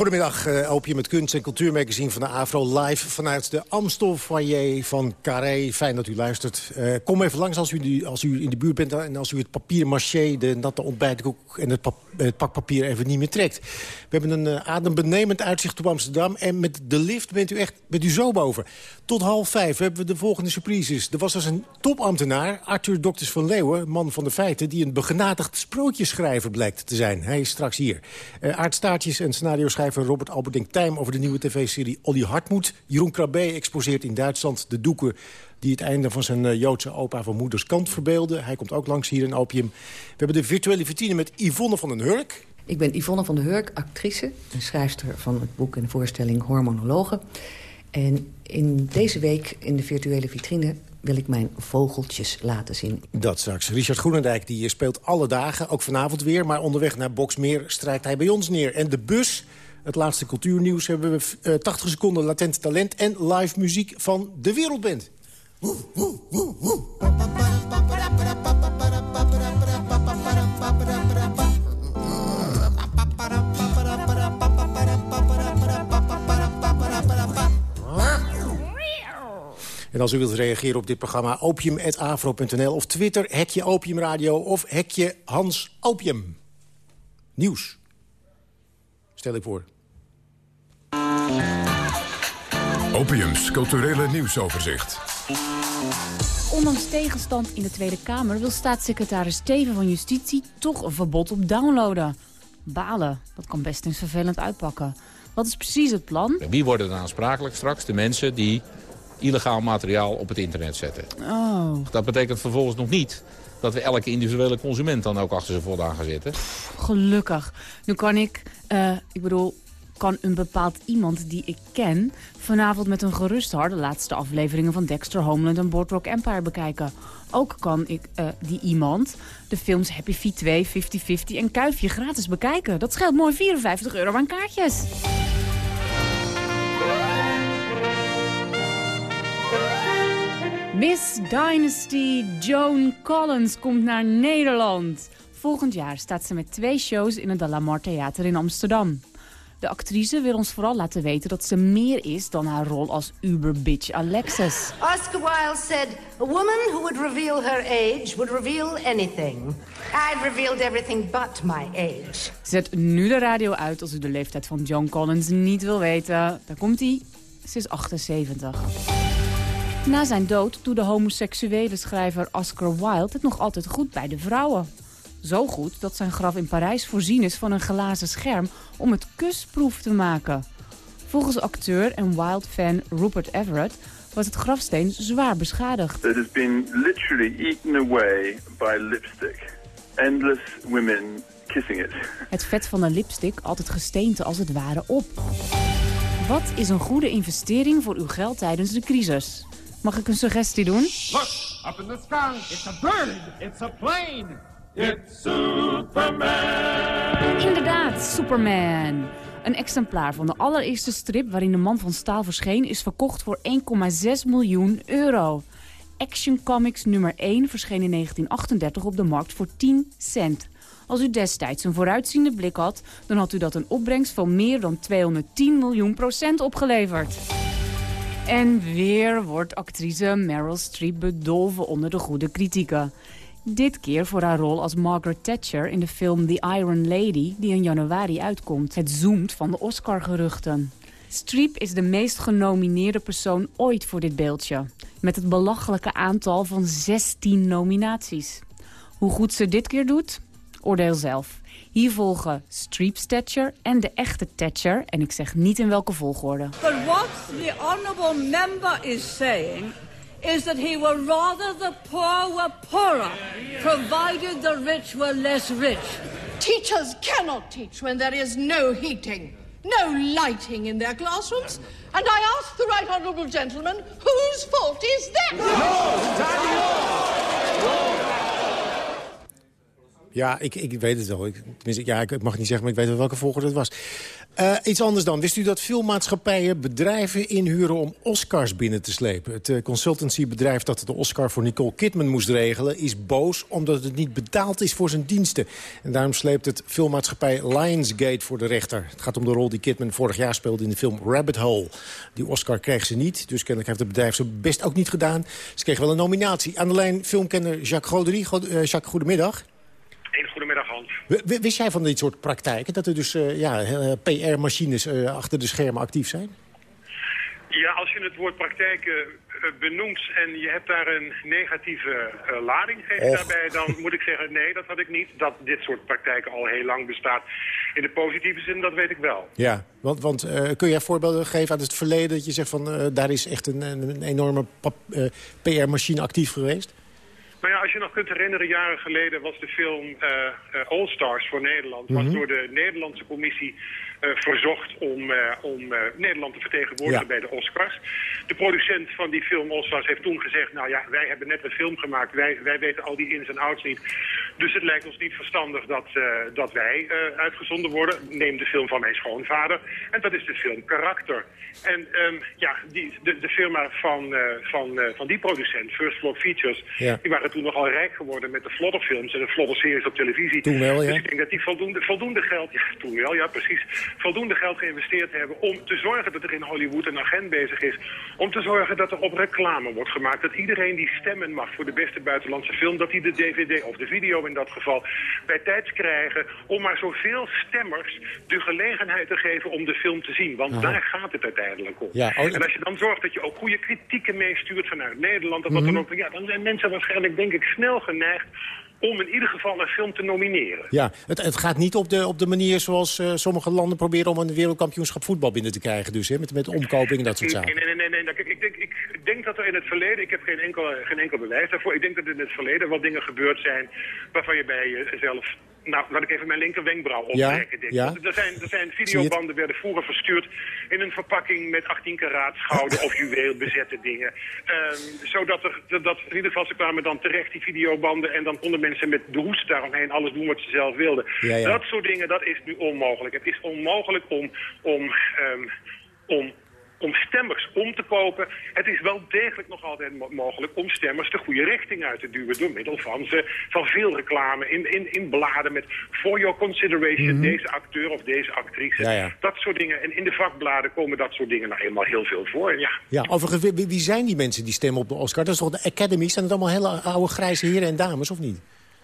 Goedemiddag, uh, Opium, het kunst- en cultuurmagazine van de AVRO live vanuit de Amstel foyer van Carré. Fijn dat u luistert. Uh, kom even langs als u, als u in de buurt bent en als u het papier maché, de natte ontbijtkoek en het, pap, het pak papier even niet meer trekt. We hebben een uh, adembenemend uitzicht op Amsterdam en met de lift bent u echt bent u zo boven. Tot half vijf hebben we de volgende surprises. Er was dus een topambtenaar, Arthur Dokters van Leeuwen, man van de feiten... die een begenadigd sprookjeschrijver blijkt te zijn. Hij is straks hier. Uh, Aart Staartjes en scenario-schrijver Robert Alberdink Tijm... over de nieuwe tv-serie Olly Hartmoed. Jeroen Krabbe exposeert in Duitsland de doeken die het einde van zijn Joodse opa van moeders kant verbeelden. Hij komt ook langs hier in Opium. We hebben de virtuele vitrine met Yvonne van den Hurk. Ik ben Yvonne van den Hurk, actrice en schrijfster van het boek en de voorstelling Hormonologen. En in deze week in de virtuele vitrine wil ik mijn vogeltjes laten zien. Dat straks. Richard Groenendijk die speelt alle dagen, ook vanavond weer... maar onderweg naar Boksmeer strijkt hij bij ons neer. En de bus, het laatste cultuurnieuws... hebben we uh, 80 seconden latent talent en live muziek van de Wereldband. En als u wilt reageren op dit programma, opium.afro.nl... of Twitter, hekje opiumradio of hekje Hans Opium. Nieuws. Stel ik voor. Opiums culturele nieuwsoverzicht. Ondanks tegenstand in de Tweede Kamer wil staatssecretaris Steven van Justitie toch een verbod op downloaden. Balen, dat kan best eens vervelend uitpakken. Wat is precies het plan? Wie worden dan aansprakelijk straks? De mensen die illegaal materiaal op het internet zetten. Oh. Dat betekent vervolgens nog niet dat we elke individuele consument dan ook achter zijn voordaan gaan zitten. Gelukkig. Nu kan ik, uh, ik bedoel, kan een bepaald iemand die ik ken... vanavond met een gerust hart de laatste afleveringen van Dexter, Homeland en Boardwalk Empire bekijken. Ook kan ik uh, die iemand de films Happy Feet 2, 50-50 en Kuifje gratis bekijken. Dat scheelt mooi 54 euro aan kaartjes. Miss Dynasty Joan Collins komt naar Nederland. Volgend jaar staat ze met twee shows in het De La Mar Theater in Amsterdam. De actrice wil ons vooral laten weten dat ze meer is dan haar rol als uber-bitch Alexis. Oscar Wilde said, a woman who would reveal her age would reveal anything. I've revealed everything but my age. Zet nu de radio uit als u de leeftijd van Joan Collins niet wil weten. Daar komt hij. Ze is 78. Na zijn dood doet de homoseksuele schrijver Oscar Wilde het nog altijd goed bij de vrouwen. Zo goed dat zijn graf in Parijs voorzien is van een glazen scherm om het kusproef te maken. Volgens acteur en Wilde-fan Rupert Everett was het grafsteen zwaar beschadigd. It has been literally eaten away by lipstick. Endless women kissing it. Het vet van de lipstick altijd gesteente als het ware op. Wat is een goede investering voor uw geld tijdens de crisis? Mag ik een suggestie doen? Look, up in the sky. It's a bird. It's a plane. It's Superman. Inderdaad, Superman. Een exemplaar van de allereerste strip waarin de man van staal verscheen... is verkocht voor 1,6 miljoen euro. Action Comics nummer 1 verscheen in 1938 op de markt voor 10 cent. Als u destijds een vooruitziende blik had... dan had u dat een opbrengst van meer dan 210 miljoen procent opgeleverd. En weer wordt actrice Meryl Streep bedolven onder de goede kritieken. Dit keer voor haar rol als Margaret Thatcher in de film The Iron Lady... die in januari uitkomt. Het zoomt van de Oscar-geruchten. Streep is de meest genomineerde persoon ooit voor dit beeldje. Met het belachelijke aantal van 16 nominaties. Hoe goed ze dit keer doet? Oordeel zelf. Hier volgen Streep's Thatcher en de echte Thatcher. En ik zeg niet in welke volgorde. But what the honourable member is saying is that he would rather the poor were poorer, provided the rich were less rich. Teachers cannot teach when there is no heating, no lighting in their classrooms. And I ask the right honourable gentleman, whose fault is that? Ja, ik, ik weet het wel. Ik, tenminste, ja, ik mag niet zeggen, maar ik weet wel welke volgorde het was. Eh, iets anders dan. Wist u dat filmmaatschappijen bedrijven inhuren om Oscars binnen te slepen? Het uh, consultancybedrijf dat de Oscar voor Nicole Kidman moest regelen... is boos omdat het niet betaald is voor zijn diensten. En daarom sleept het filmmaatschappij Lionsgate voor de rechter. Het gaat om de rol die Kidman vorig jaar speelde in de film Rabbit Hole. Die Oscar kreeg ze niet, dus kennelijk heeft het bedrijf zijn best ook niet gedaan. Ze kreeg wel een nominatie. Aan de lijn filmkenner Jacques Goderie. God, uh, Jacques, goedemiddag. Een goedemiddag, Hans. Wist jij van dit soort praktijken? Dat er dus uh, ja, PR-machines uh, achter de schermen actief zijn? Ja, als je het woord praktijken uh, benoemt en je hebt daar een negatieve lading geeft daarbij... dan (laughs) moet ik zeggen, nee, dat had ik niet. Dat dit soort praktijken al heel lang bestaat. In de positieve zin, dat weet ik wel. Ja, want, want kun jij voorbeelden geven uit het verleden... dat je zegt van daar is echt een, een enorme PR-machine actief geweest? Nou ja, als je nog kunt herinneren, jaren geleden was de film uh, uh, All Stars voor Nederland... Mm -hmm. was door de Nederlandse commissie uh, verzocht om, om Nederland te vertegenwoordigen ja. bij de Oscars. De producent van die film All Stars heeft toen gezegd... nou ja, wij hebben net een film gemaakt, wij, wij weten al die ins en outs niet. Dus het lijkt ons niet verstandig dat, dat wij uitgezonden worden. Neem de film van mijn schoonvader. En dat is de film Karakter. En um, ja, die, de, de firma van, van, van die producent, First Floor Features... Ja. die waren toen nogal rijk geworden met de Flodderfilms en de Flodder-series op televisie. Toen wel, ja. Dus ik denk dat die voldoende, voldoende geld, ja, toen wel, ja, precies, voldoende geld geïnvesteerd hebben om te zorgen dat er in Hollywood een agent bezig is. Om te zorgen dat er op reclame wordt gemaakt. Dat iedereen die stemmen mag voor de beste buitenlandse film, dat die de DVD of de video in dat geval bij tijds krijgen. Om maar zoveel stemmers de gelegenheid te geven om de film te zien. Want Aha. daar gaat het uiteindelijk om. Ja, oh, en als je dan zorgt dat je ook goede kritieken meestuurt vanuit Nederland, dat mm -hmm. dan ook, ja, dan zijn mensen waarschijnlijk denk ik snel geneigd om in ieder geval een film te nomineren. Ja, het, het gaat niet op de, op de manier zoals uh, sommige landen proberen... om een wereldkampioenschap voetbal binnen te krijgen dus, hè? Met, met omkoping en dat soort zaken. Nee, nee, nee. nee, nee. Ik, denk, ik denk dat er in het verleden... ik heb geen enkel, geen enkel bewijs daarvoor... ik denk dat er in het verleden wat dingen gebeurd zijn... waarvan je bij jezelf nou, laat ik even mijn linker wenkbrauw optrekken. Ja, ja. Er, zijn, er zijn videobanden werden vroeger verstuurd in een verpakking met 18 karaat gouden (laughs) of juweel bezette dingen. Um, zodat er, dat, in ieder geval ze kwamen dan terecht die videobanden en dan konden mensen met de hoest daaromheen alles doen wat ze zelf wilden. Ja. Dat soort dingen, dat is nu onmogelijk. Het is onmogelijk om, om, um, om om stemmers om te kopen. Het is wel degelijk nog altijd mo mogelijk om stemmers de goede richting uit te duwen... door middel van, ze, van veel reclame in, in, in bladen met for your consideration... Mm -hmm. deze acteur of deze actrice. Ja, ja. Dat soort dingen. En in de vakbladen komen dat soort dingen nou eenmaal heel veel voor. Ja, ja overigens, wie, wie zijn die mensen die stemmen op de Oscar? Dat is toch de Academy? Zijn het allemaal hele oude grijze heren en dames, of niet?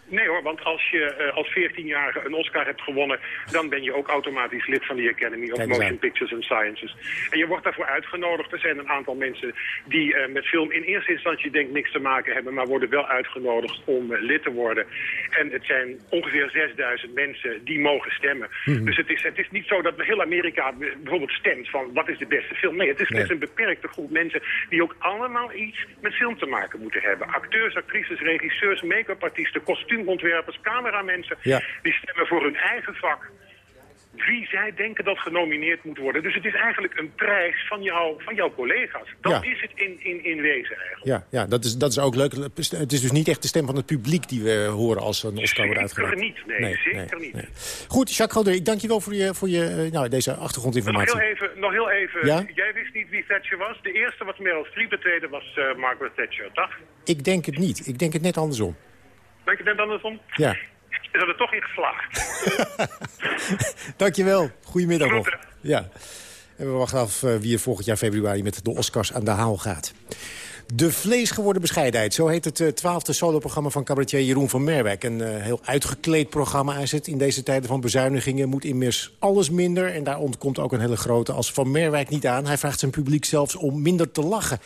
Nee hoor, want als je uh, als 14-jarige een Oscar hebt gewonnen... dan ben je ook automatisch lid van die Academy of Motion Pictures and Sciences. En je wordt daarvoor uitgenodigd. Er zijn een aantal mensen die uh, met film in eerste instantie denk niks te maken hebben... maar worden wel uitgenodigd om uh, lid te worden. En het zijn ongeveer 6000 mensen die mogen stemmen. Mhm. Dus het is, het is niet zo dat heel Amerika bijvoorbeeld stemt van wat is de beste film. Nee, het is, Nee. is een beperkte groep mensen die ook allemaal iets met film te maken moeten hebben. Acteurs, actrices, regisseurs, make-up artiesten, kostuumontwerpers, cameramensen. Ja. Die stemmen voor hun eigen vak wie zij denken dat genomineerd moet worden. Dus het is eigenlijk een prijs van, jou, van jouw collega's. Dat Ja. is het in, in, in wezen eigenlijk. Ja, ja dat, is, dat is ook leuk. Het is dus niet echt de stem van het publiek die we horen als een Oscar wordt uitgereikt. niet, nee, zeker niet. Goed, Jacques Goder, ik dank je wel voor, je, voor je, eh, nou, deze Nog achtergrondinformatie. heel even, nog heel even. Ja? jij wist niet wie Thatcher was. De eerste was Meryl Streep, de tweede was eh, Margaret Thatcher, toch? Ik denk het niet. Ik denk het net andersom. Denk je net andersom? Ja. Is er toch in geslaagd? (laughs) Dankjewel. Goedemiddag nog. Ja. En we wachten af eh, wie er volgend jaar februari met de Oscars aan de haal gaat. De vleesgeworden bescheidenheid, zo heet het eh, twaalfde soloprogramma van cabaretier Jeroen van Merwijk. Een eh, heel uitgekleed programma is het. In deze tijden van bezuinigingen moet immers alles minder. En daar ontkomt ook een hele grote als Van Merwijk niet aan. Hij vraagt zijn publiek zelfs om minder te lachen.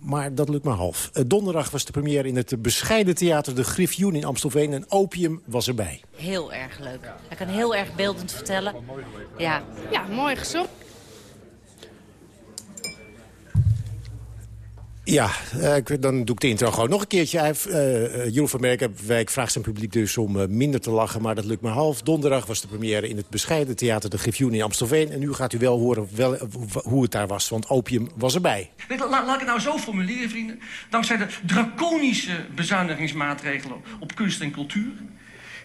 Maar dat lukt maar half. Eh, donderdag was de première in het bescheiden theater De Griffioen in Amstelveen. En Opium was erbij. Heel erg leuk. Hij kan heel erg beeldend vertellen. Ja, ja mooi gezocht. Ja, eh, dan doe ik de intro gewoon nog een keertje. Heeft, eh, eh, Jeroen van Merkenwijk vraagt zijn publiek dus om minder te lachen... maar dat lukt maar half. Donderdag was de première in het bescheiden theater De Griffioen in Amstelveen. En nu gaat u wel horen wel, hoe het daar was, want Opium was erbij. Laat, ik het nou zo formuleren, vrienden. Dankzij de draconische bezuinigingsmaatregelen op kunst en cultuur...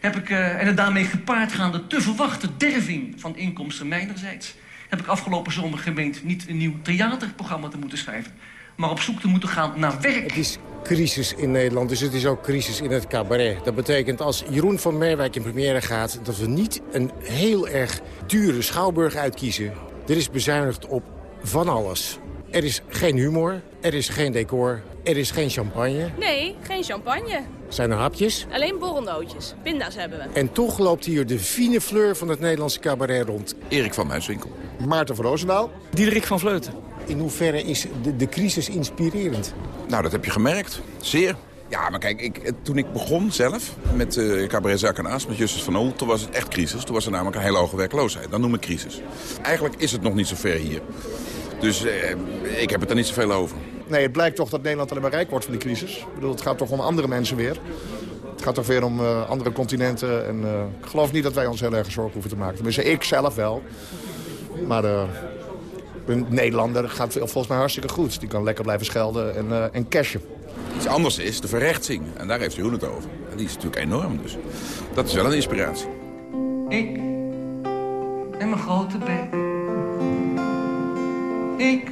heb ik, en de daarmee gepaardgaande te verwachten derving van inkomsten mijnerzijds... heb ik afgelopen zomer gemeend niet een nieuw theaterprogramma te moeten schrijven... maar op zoek te moeten gaan naar werk. Het is crisis in Nederland, dus het is ook crisis in het cabaret. Dat betekent als Jeroen van Merwijk in première gaat... dat we niet een heel erg dure schouwburg uitkiezen. Er is bezuinigd op van alles. Er is geen humor, er is geen decor, er is geen champagne. Nee, geen champagne. Zijn er hapjes? Alleen borrelnootjes. Pinda's hebben we. En toch loopt hier de fine fleur van het Nederlandse cabaret rond. Erik van Muiswinkel. Maarten van Roosendaal. Diederik van Vleuten. In hoeverre is de, de crisis inspirerend? Nou, dat heb je gemerkt. Zeer. Ja, maar kijk, ik, eh, toen ik begon zelf met uh, Cabaret Zak en met Justus van Oel... toen was het echt crisis. Toen was er namelijk een hele hoge werkloosheid. Dat noem ik crisis. Eigenlijk is het nog niet zo ver hier. Dus eh, ik heb het er niet zoveel over. Nee, het blijkt toch dat Nederland alleen maar rijk wordt van die crisis. Ik bedoel, het gaat toch om andere mensen weer. Het gaat toch weer om uh, andere continenten. En uh, ik geloof niet dat wij ons heel erg zorgen hoeven te maken. Tenminste, ik zelf wel. Maar uh, een Nederlander gaat volgens mij hartstikke goed. Die kan lekker blijven schelden en, en cashen. Iets anders is de verrechtsing. En daar heeft Jeroen het over. En die is natuurlijk enorm. Dus dat is wel een inspiratie. Ik en mijn grote bek. Ik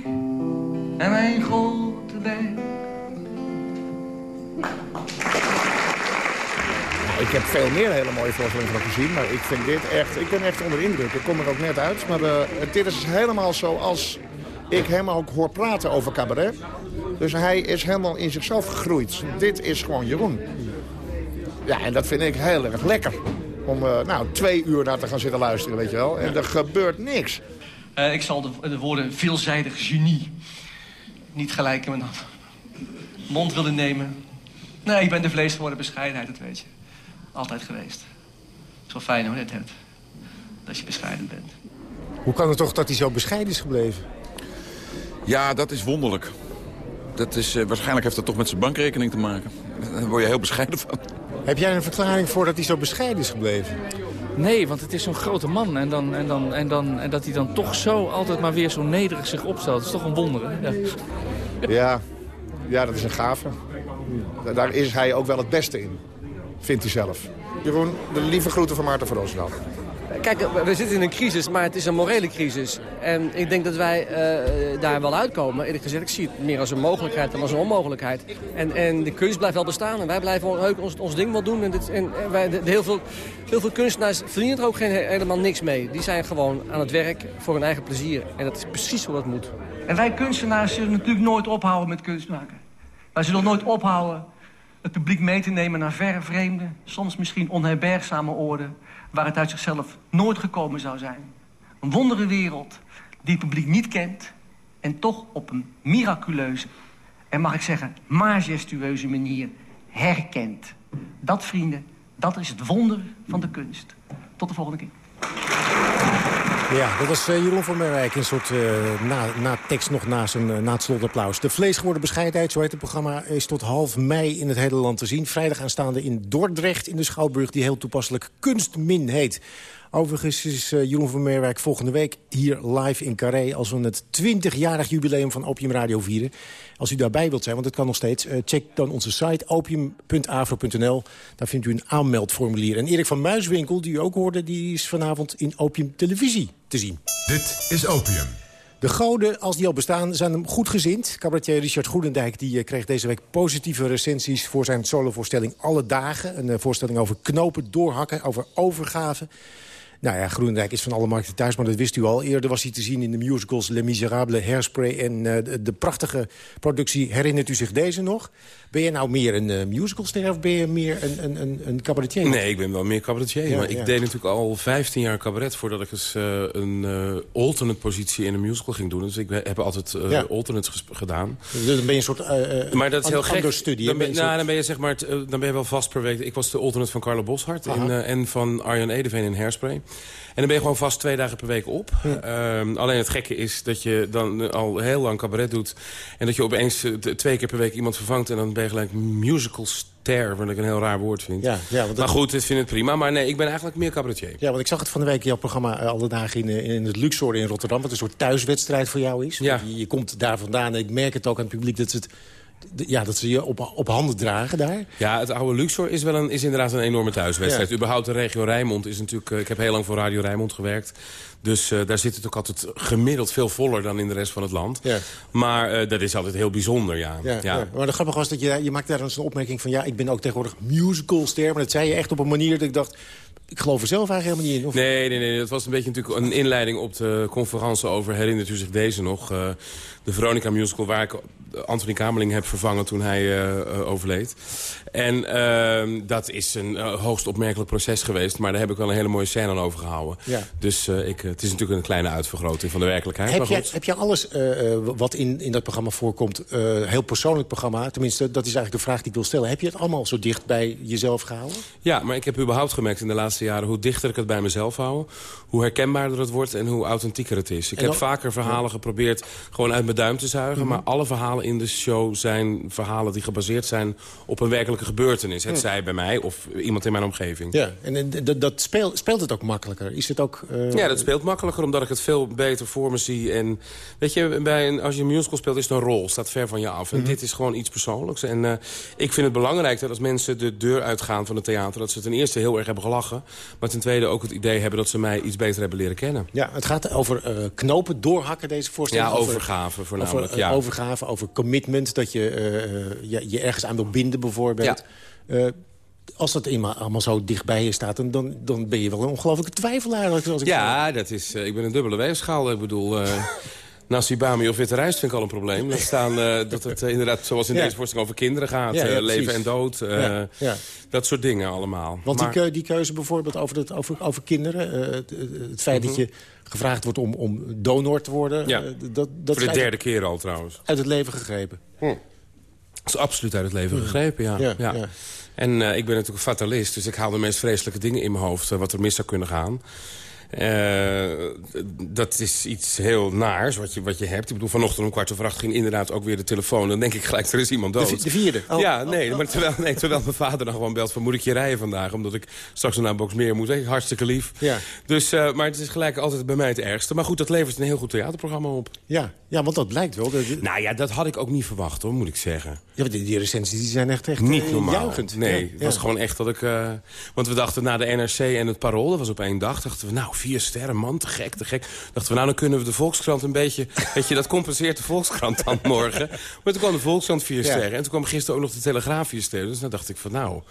en mijn grote bek. Ik heb veel meer hele mooie voorstellingen van gezien, maar ik vind dit echt... Ik ben echt onder de indruk. Ik kom er ook net uit, maar dit is helemaal zoals ik hem ook hoor praten over cabaret. Dus hij is helemaal in zichzelf gegroeid. Dit is gewoon Jeroen. Ja, en dat vind ik heel erg lekker. Om uh, nou, twee uur naar te gaan zitten luisteren, weet je wel. En er gebeurt niks. Uh, ik zal de, de, woorden veelzijdig genie niet gelijk in mijn mond willen nemen. Nee, ik ben de vlees geworden bescheidenheid, dat weet je. Altijd geweest. Het is wel fijn hoor, dit hebt. Dat je bescheiden bent. Hoe kan het toch dat hij zo bescheiden is gebleven? Ja, dat is wonderlijk. Dat is, uh, waarschijnlijk heeft dat toch met zijn bankrekening te maken. Daar word je heel bescheiden van. Heb jij een verklaring voor dat hij zo bescheiden is gebleven? Nee, want het is zo'n grote man. En, dan, en, dan, en, dan, en dat hij dan toch zo altijd maar weer zo nederig zich opstelt. Dat is toch een wonder, hè? Ja. ja, ja, dat is een gave. Daar is hij ook wel het beste in, vindt hij zelf. Jeroen, de lieve groeten van Maarten van Roosendaal. Kijk, we zitten in een crisis, maar het is een morele crisis. En ik denk dat wij uh, daar wel uitkomen. Eerlijk gezegd, ik zie het meer als een mogelijkheid dan als een onmogelijkheid. En, en de kunst blijft wel bestaan en wij blijven ons, ons ding wel doen. En, dit, en wij, de, de heel, veel, heel veel kunstenaars verdienen er ook geen, helemaal niks mee. Die zijn gewoon aan het werk voor hun eigen plezier. En dat is precies hoe dat moet. En wij kunstenaars zullen natuurlijk nooit ophouden met kunst maken. Wij zullen nooit ophouden het publiek mee te nemen naar verre vreemde, soms misschien onherbergzame oorden... waar het uit zichzelf nooit gekomen zou zijn. Een wondere wereld die het publiek niet kent... en toch op een miraculeuze, en mag ik zeggen majestueuze manier herkent. Dat, vrienden, dat is het wonder van de kunst. Tot de volgende keer. Ja, dat was uh, Jeroen van Merwijk. Een soort uh, na, na tekst nog na, zijn, uh, na het slotapplaus. De vleesgeworden bescheidenheid, zo heet het programma... is tot half mei in het hele land te zien. Vrijdag aanstaande in Dordrecht in de Schouwburg... die heel toepasselijk Kunstmin heet. Overigens is Jeroen van Meerwijk volgende week hier live in Carré... als we het 20-jarig jubileum van Opium Radio vieren. Als u daarbij wilt zijn, want het kan nog steeds... Check dan onze site opium.afro.nl. Daar vindt u een aanmeldformulier. En Erik van Muiswinkel, die u ook hoorde... die is vanavond in Opium Televisie te zien. Dit is Opium. De goden, als die al bestaan, zijn hem goed gezind. Cabaretier Richard Goedendijk die, uh, kreeg deze week positieve recensies... voor zijn solovoorstelling Alle Dagen. Een uh, voorstelling over knopen, doorhakken, over overgave... Nou ja, Groenendijk is van alle markten thuis, maar dat wist u al. Eerder was hij te zien in de musicals Les Miserables, Hairspray... en uh, de, de, prachtige productie Herinnert u zich deze nog? Ben je nou meer een uh, musicalster of ben je meer een, een, een, een cabaretier? Nee, ik ben wel meer cabaretier. Ja, maar ja. ik deed natuurlijk al 15 jaar cabaret... voordat ik eens uh, een alternate positie in een musical ging doen. Dus ik heb altijd ja. alternates gedaan. Dus dan ben je een soort Maar dat is heel gek. Studie, dan, ben, ben, nou, soort... dan ben je zeg maar, dan ben je wel vast per week. Ik was de alternate van Carlo Boshart in, en van Arjan Edeveen in Hairspray. En dan ben je gewoon vast twee dagen per week op. Ja. Um, alleen het gekke is dat je dan al heel lang cabaret doet... en dat je opeens twee keer per week iemand vervangt... en dan ben je gelijk musical ster, wat ik een heel raar woord vind. Ja, ja, want maar goed, ik vind het prima. Maar nee, ik ben eigenlijk meer cabaretier. Ja, want ik zag het van de week in jouw programma uh, alle dagen in, in het Luxor in Rotterdam... wat een soort thuiswedstrijd voor jou is. Ja. Je, je komt daar vandaan en ik merk het ook aan het publiek... dat ze het ja, dat ze je op, op handen dragen daar. Ja, het oude Luxor is, wel een, is inderdaad een enorme thuiswedstrijd. Ja. Überhaupt de regio Rijnmond is natuurlijk... Uh, ik heb heel lang voor Radio Rijnmond gewerkt. Dus uh, daar zit het ook altijd gemiddeld veel voller dan in de rest van het land. Ja. Maar uh, dat is altijd heel bijzonder, ja. Ja, ja. Maar de grappige was dat je, je maakte daar eens een opmerking van... ja, ik ben ook tegenwoordig musicalster. Maar dat zei je echt op een manier dat ik dacht... Ik geloof er zelf eigenlijk helemaal niet in. Of... Nee, nee, nee. Dat was een beetje natuurlijk een inleiding op de conferentie over... herinnert u zich deze nog? Uh, de Veronica musical waar ik Anthony Kamerling heb vervangen toen hij uh, uh, overleed. En uh, dat is een hoogst opmerkelijk proces geweest. Maar daar heb ik wel een hele mooie scène aan overgehouden. Ja. Dus ik, het is natuurlijk een kleine uitvergroting van de werkelijkheid. Heb, maar jij, goed. heb je alles wat in, in dat programma voorkomt, heel persoonlijk programma... tenminste, dat is eigenlijk de vraag die ik wil stellen. Heb je het allemaal zo dicht bij jezelf gehouden? Ja, maar ik heb überhaupt gemerkt in de laatste jaren... hoe dichter ik het bij mezelf hou, hoe herkenbaarder het wordt... en hoe authentieker het is. Ik heb vaker verhalen geprobeerd gewoon uit mijn duim te zuigen... Mhm. maar alle verhalen in de show zijn verhalen die gebaseerd zijn... op een werkelijke gebeurtenis. Het Ja. zij bij mij of iemand in mijn omgeving. Ja, en, en dat, speelt, speelt het ook makkelijker? Is het ook... eh, Ja, dat speelt makkelijker omdat ik het veel beter voor me zie. En weet je, bij een, als je een musical speelt is het een rol. Staat ver van je af. En Mhm. dit is gewoon iets persoonlijks. En eh, ik vind het belangrijk dat als mensen de deur uitgaan van het theater... dat ze ten eerste heel erg hebben gelachen. Maar ten tweede ook het idee hebben dat ze mij iets beter hebben leren kennen. Ja, het gaat over eh, knopen, doorhakken, deze voorstelling. Ja, Over- voornamelijk, Over, eh, ja. overgave, over commitment, dat je eh, je, je ergens aan wil binden bijvoorbeeld. Eh, als dat eenmaal allemaal zo dichtbij je staat, dan, dan, ben je wel een ongelofelijke twijfelaar. Als ik Ja, dat is, ik ben een dubbele weegschaal. Ik bedoel... (laughs) eh Nasi Bami of witte rijst vind ik al een probleem. Laat staan eh, dat het eh, inderdaad, zoals in Ja. deze voorstelling, over kinderen gaat. Ja, ja, eh, leven en dood. Dat soort dingen allemaal. Want Maar- die, die keuze bijvoorbeeld over, over, over kinderen... het, het feit dat Mhm. je gevraagd wordt om, om donor te worden... Dat, dat Voor de derde keer al trouwens. uit het leven gegrepen. Dat is absoluut uit het leven Mhm. gegrepen, ja. Ja. En ik ben natuurlijk een fatalist, dus ik haal de meest vreselijke dingen in mijn hoofd... wat er mis zou kunnen gaan. Eh, dat is iets heel naars wat je, wat je hebt. Ik bedoel, vanochtend om kwart over acht ging inderdaad ook weer de telefoon. Dan denk ik gelijk, er is iemand dood. de vierde? Oh. Ja, nee, maar terwijl, nee, terwijl mijn vader dan gewoon belt van... moet ik je rijden vandaag, omdat ik straks naar Boxmeer moet. Ik, hartstikke lief. Ja. Dus, eh, maar het is gelijk altijd bij mij het ergste. Maar goed, dat levert een heel goed theaterprogramma op. Ja, ja want dat blijkt wel. De- Nou ja, dat had ik ook niet verwacht, hoor, moet ik zeggen. ja, maar die, die recensies die zijn echt, echt Niet eh, normaal. juichend. Nee, Ja, het ja. was gewoon echt dat ik... eh, want we dachten na de NRC en het Parool, dat was op één dag... dachten we, nou, vier sterren, man, te gek, te gek. Dachten we, nou, dan kunnen we de Volkskrant een beetje... (laughs) weet je, dat compenseert de Volkskrant dan morgen. Maar toen kwam de Volkskrant vier Ja. sterren... en toen kwam gisteren ook nog de Telegraaf vier sterren. Dus dan dacht ik van, nou,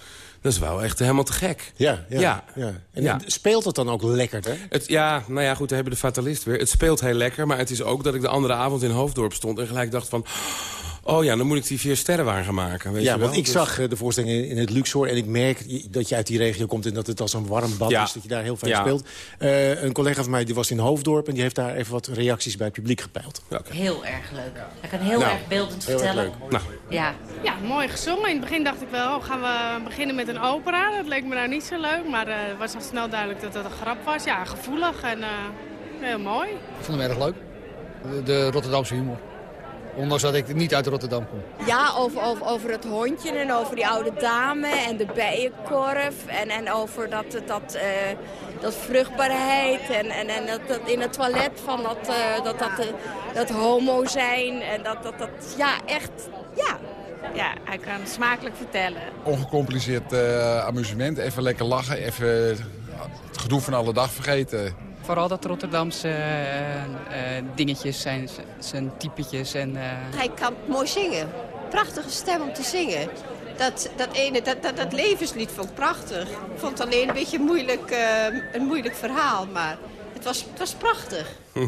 dat is wel echt helemaal te gek. Ja, ja, Ja. ja. En Ja. speelt het dan ook lekker, hè? Het, ja, nou ja, goed, daar hebben de fatalist weer. Het speelt heel lekker, maar het is ook dat ik de andere avond in Hoofddorp stond... en gelijk dacht van... Oh ja, dan moet ik die vier sterrenwagen gaan maken. Weet ja, je wel? want ik Dus- zag eh, de voorstelling in het Luxor... en ik merk dat je uit die regio komt en dat het als een warm bad Ja. is... dat je daar heel fijn Ja. speelt. Eh, een collega van mij die was in Hoofddorp... en die heeft daar even wat reacties bij het publiek gepeild. Heel erg leuk. Hij kan heel Nou, erg beeldend heel erg vertellen. leuk. Nou. Ja. Ja, mooi gezongen. In het begin dacht ik wel, oh, gaan we beginnen met een opera. Dat leek me nou niet zo leuk, maar eh, het was al snel duidelijk dat het een grap was. Ja, gevoelig en eh, heel mooi. Ik vond hem erg leuk. De, de Rotterdamse humor. Ondanks dat ik niet uit Rotterdam kom. Ja, over, over, over het hondje en over die oude dame en de bijenkorf. En, en over dat, dat, eh, dat vruchtbaarheid en, en, en dat, dat in het toilet van dat, eh, dat, dat, eh, dat homo zijn. En dat, dat, dat, ja, echt, ja. Ja, hij kan smakelijk vertellen. Ongecompliceerd eh, amusement, even lekker lachen, even het gedoe van alle dag vergeten. Vooral dat Rotterdamse eh, eh, dingetjes zijn, zijn typetjes. En, eh, Hij kan mooi zingen. Prachtige stem om te zingen. Dat, dat, ene, dat, dat, dat levenslied vond ik prachtig. Ik vond het alleen een beetje moeilijk, een moeilijk verhaal, maar het was, het was prachtig. (laughs)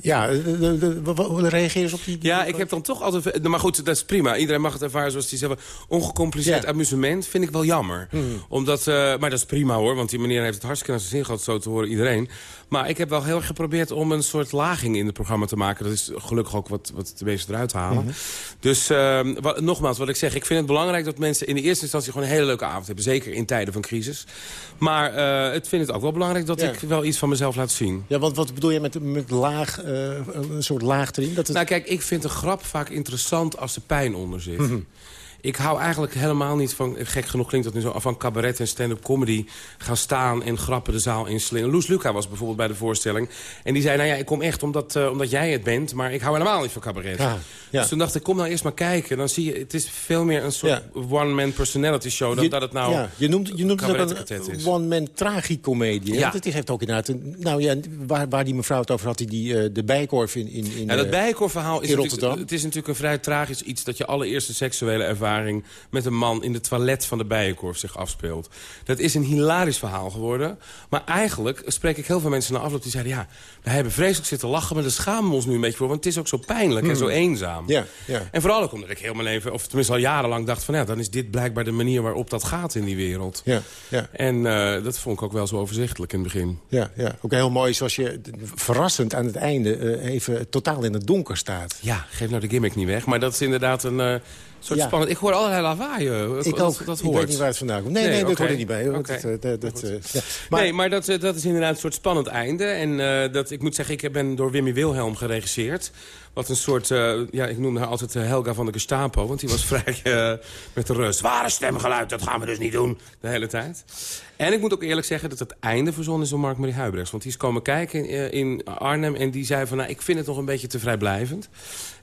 Ja, eh, wa- wa- hoe reageer je op die... Ja, ik heb dan toch altijd... nou, Maar goed, dat is prima. Iedereen mag het ervaren zoals hij zegt. Ongecompliceerd amusement vind ik wel jammer. Omdat, eh, maar dat is prima hoor, want die meneer heeft het hartstikke naar zijn zin gehad. Zo te horen iedereen. Maar ik heb wel heel erg geprobeerd om een soort laging in het programma te maken. Dat is gelukkig ook wat, wat de meesten eruit halen. Mhm. Dus ehm, wa- nogmaals, wat ik zeg. Ik vind het belangrijk dat mensen in de eerste instantie gewoon een hele leuke avond hebben. Zeker in tijden van crisis. Maar eh ik vind het ook wel belangrijk dat Ja. ik wel iets van mezelf laat zien. Ja, want wat bedoel je met, met laag, eh, een soort laag erin? Dat het... Nou kijk, ik vind een grap vaak interessant als er pijn onder zit. Mhm. Ik hou eigenlijk helemaal niet van, gek genoeg klinkt dat nu zo... van cabaret en stand-up comedy gaan staan en grappen de zaal inslingen. Loes Luca was bijvoorbeeld bij de voorstelling. En die zei, nou ja, ik kom echt omdat, eh, omdat jij het bent... maar ik hou helemaal niet van cabaret. Ja, ja. Dus toen dacht ik, kom nou eerst maar kijken. Dan zie je, het is veel meer een soort one-man personality show... dan Je- dat het nou ja, je noemt, je noemt het een one-man tragicomedie. Ja. Het is- heeft ook inderdaad... Een, nou ja, waar, waar die mevrouw het over had, die, die eh, de bijkorf in, in, in Ja, dat bijenkorfverhaal is in Rotterdam. het is natuurlijk een vrij tragisch iets... dat je allereerste seksuele ervaring met een man... in de toilet van de bijenkorf zich afspeelt. Dat is een hilarisch verhaal geworden. Maar eigenlijk spreek ik heel veel mensen na afloop die zeiden... ja, we hebben vreselijk zitten lachen, maar daar schamen we ons nu een beetje voor... want het is ook zo pijnlijk en Hmm. zo eenzaam. Ja, ja. En vooral ook omdat ik heel mijn leven, of tenminste al jarenlang dacht... van ja, dan is dit blijkbaar de manier waarop dat gaat in die wereld. Ja, ja. En eh, dat vond ik ook wel zo overzichtelijk in het begin. Ja, ja, ook heel mooi zoals je verrassend aan het einde eh, even totaal in het donker staat. Ja, geef nou de gimmick niet weg. Maar dat is inderdaad een eh, soort Ja. spannend... Ik hoor allerlei lawaai. eh, Ik dat, ook. Dat ik hoort. weet niet waar het vandaan komt. Nee, nee, dat hoort er niet bij. hoor. Dat, eh, dat, dat, eh, ja. Maar, nee, maar dat, dat is inderdaad een soort spannend einde. En dat, ik moet zeggen, ik ben door Wimmy Wilhelm geregisseerd. Wat een soort, ja, ik noemde haar altijd Helga van de Gestapo. Want die was (laughs) vrij met de rust. Zware stemgeluid, dat gaan we dus niet doen. De hele tijd. En ik moet ook eerlijk zeggen dat het einde verzonnen is door Mark-Marie Huibrechts. Want die is komen kijken in, in Arnhem en die zei van... Nou, ik vind het nog een beetje te vrijblijvend.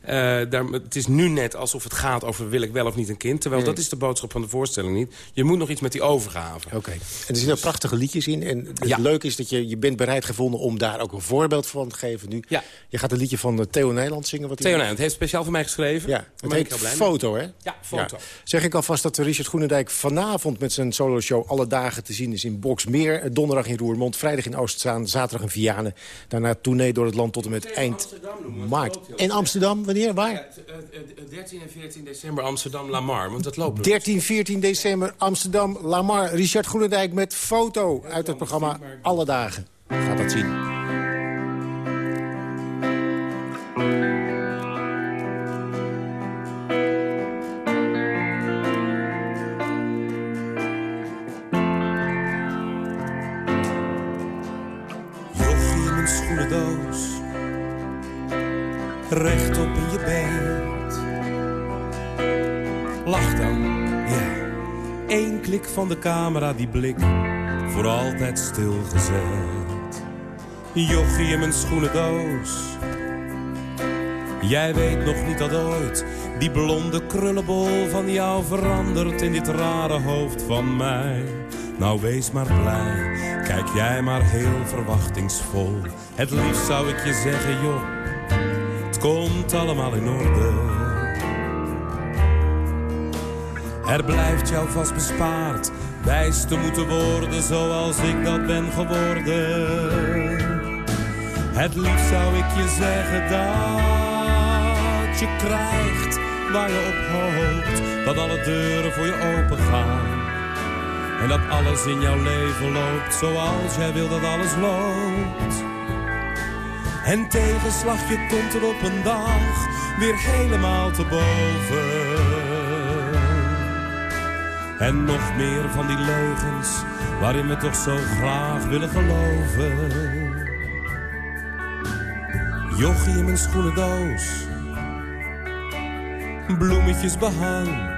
Eh, daar, het is nu net alsof het gaat over wil ik wel of niet een kind. Terwijl Hmm. dat is de boodschap van de voorstelling niet. Je moet nog iets met die overgave. Oké. En er zitten ook prachtige liedjes in. En het Ja. leuke is dat je, je bent bereid gevonden om daar ook een voorbeeld van te geven nu. Ja. Je gaat een liedje van eh, Theo Nederland zingen. Wat Theo Nijland heeft speciaal voor mij geschreven. Ja, het heet. Foto, hè? Ja, Foto. Zeg ik alvast dat Richard Groenendijk vanavond met zijn soloshow alle dagen te zien is in Boxmeer. Eh, Donderdag in Roermond, vrijdag in Oostzaan, zaterdag in Vianen. Daarna tournee door het land tot en met eind maart. In Amsterdam, wanneer? Waar? Ja, t- eh, eh, 13 en 14 december Amsterdam Lamar, want dat loopt nog. 13, 14 december Amsterdam, Lamar. Richard Groenendijk met foto uit het programma Alle Dagen. Gaat dat zien. Jochie in mijn schoenendoos. Rechtop in je bed. Lach dan, ja. Eén klik van de camera, die blik. Voor altijd stilgezet. Jochie in mijn schoenendoos. Jij weet nog niet dat ooit die blonde krullenbol van jou verandert in dit rare hoofd van mij. Nou wees maar blij, kijk jij maar heel verwachtingsvol. Het liefst zou ik je zeggen joh, komt allemaal in orde. Er blijft jou vast bespaard, wijs te moeten worden zoals ik dat ben geworden. Het liefst zou ik je zeggen dat je krijgt waar je op hoopt. Dat alle deuren voor je open gaan. En dat alles in jouw leven loopt zoals jij wil dat alles loopt. En tegenslag, je komt er op een dag weer helemaal te boven. En nog meer van die leugens waarin we toch zo graag willen geloven. Jochie in mijn schoenendoos, bloemetjes behang.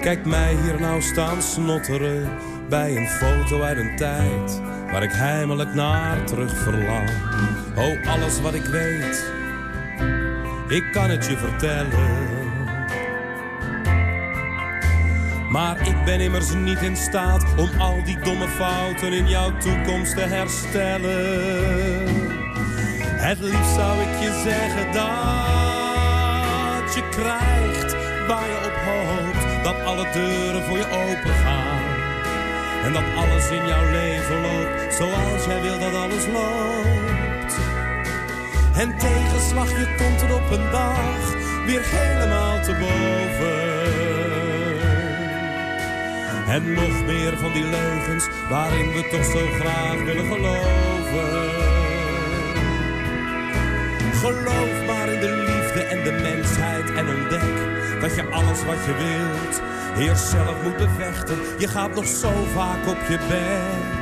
Kijk mij hier nou staan snotteren bij een foto uit een tijd waar ik heimelijk naar terug verlang. Oh, alles wat ik weet, ik kan het je vertellen. Maar ik ben immers niet in staat om al die domme fouten in jouw toekomst te herstellen. Het liefst zou ik je zeggen dat je krijgt waar je op hoopt. Dat alle deuren voor je open gaan. En dat alles in jouw leven loopt zoals jij wil dat alles loopt. En tegenslag, je komt er op een dag weer helemaal te boven. En nog meer van die leugens waarin we toch zo graag willen geloven. Geloof maar in de liefde en de mensheid en ontdek dat je alles wat je wilt eerst zelf moet bevechten. Je gaat nog zo vaak op je bek.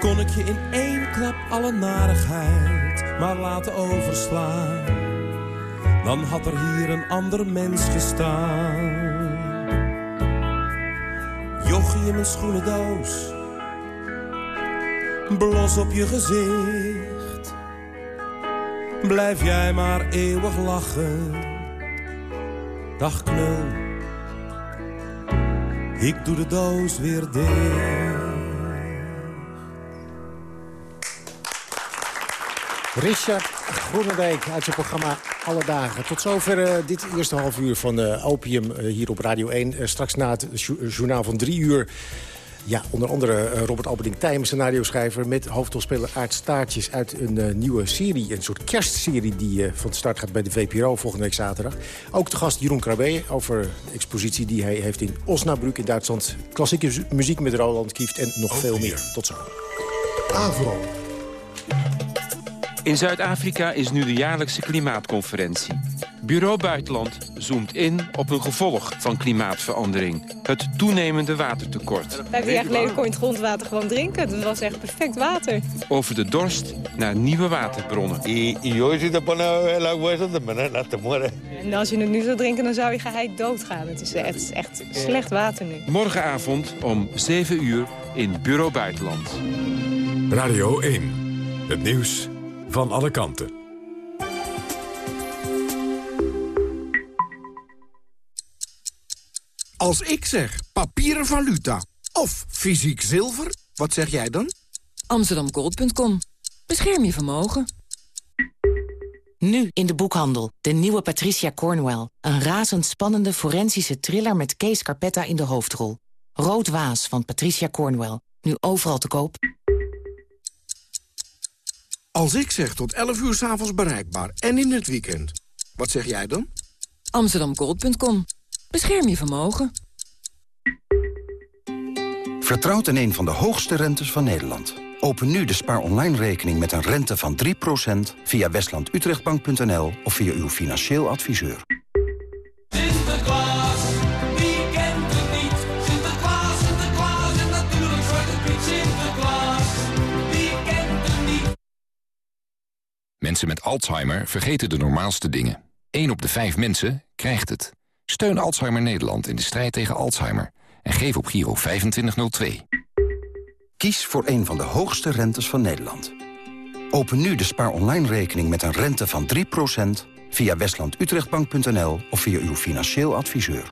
Kon ik je in één klap alle narigheid maar laten overslaan. Dan had er hier een ander mens gestaan. Jochie in mijn schoenendoos. Blos op je gezicht. Blijf jij maar eeuwig lachen. Dag knul. Ik doe de doos weer dicht. Richard Groenendijk uit zijn programma Alle Dagen. Tot zover uh, dit eerste half uur van uh, Opium uh, hier op Radio 1. straks na het journaal van drie uur... Ja, onder andere Robert Alberding Tijm, scenario-schrijver... met hoofdrolspeler Aart Staartjes uit een nieuwe serie. Een soort kerstserie die van start gaat bij de VPRO volgende week zaterdag. Ook de gast Jeroen Krabbe over de expositie die hij heeft in Osnabrück in Duitsland. Klassieke muziek met Roland Kieft en nog veel meer. Tot zo. Avro. In Zuid-Afrika is nu de jaarlijkse klimaatconferentie. Bureau Buitenland zoomt in op een gevolg van klimaatverandering. Het toenemende watertekort. Vijf jaar geleden kon je het grondwater gewoon drinken. Dat was echt perfect water. Over de dorst naar nieuwe waterbronnen. En als je het nu zou drinken, dan zou je geheid doodgaan. Het is echt, echt slecht water nu. Morgenavond om 7 uur in Bureau Buitenland. Radio 1. Het nieuws van alle kanten. Als ik zeg papieren valuta of fysiek zilver, wat zeg jij dan? Amsterdamgold.com. Bescherm je vermogen. Nu in de boekhandel. De nieuwe Patricia Cornwell. Een razendspannende forensische thriller met Kees Carpetta in de hoofdrol. Rood Waas van Patricia Cornwell. Nu overal te koop. Als ik zeg tot 11 uur s'avonds bereikbaar en in het weekend, wat zeg jij dan? Amsterdamgold.com. Bescherm je vermogen. Vertrouwt in een van de hoogste rentes van Nederland. Open nu de spaar online rekening met een rente van 3% via westlandutrechtbank.nl of via uw financieel adviseur. Mensen met Alzheimer vergeten de normaalste dingen. 1 op de 5 mensen krijgt het. Steun Alzheimer Nederland in de strijd tegen Alzheimer. En geef op Giro 2502. Kies voor een van de hoogste rentes van Nederland. Open nu de spaar online rekening met een rente van 3% via westlandutrechtbank.nl of via uw financieel adviseur.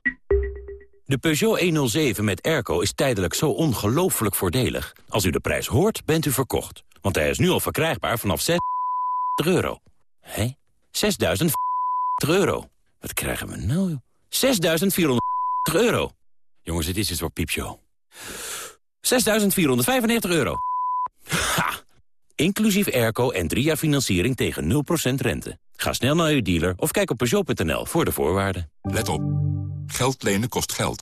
De Peugeot 107 met airco is tijdelijk zo ongelooflijk voordelig. Als u de prijs hoort, bent u verkocht. Want hij is nu al verkrijgbaar vanaf 6 euro. Hé? 6.000 euro. Wat krijgen we nou? 6.400 euro. Jongens, dit is het voor piepshow. 6.495 euro. Ha! Inclusief airco en drie jaar financiering tegen 0% rente. Ga snel naar uw dealer of kijk op Peugeot.nl voor de voorwaarden. Let op. Geld lenen kost geld.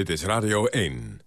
Dit is Radio 1.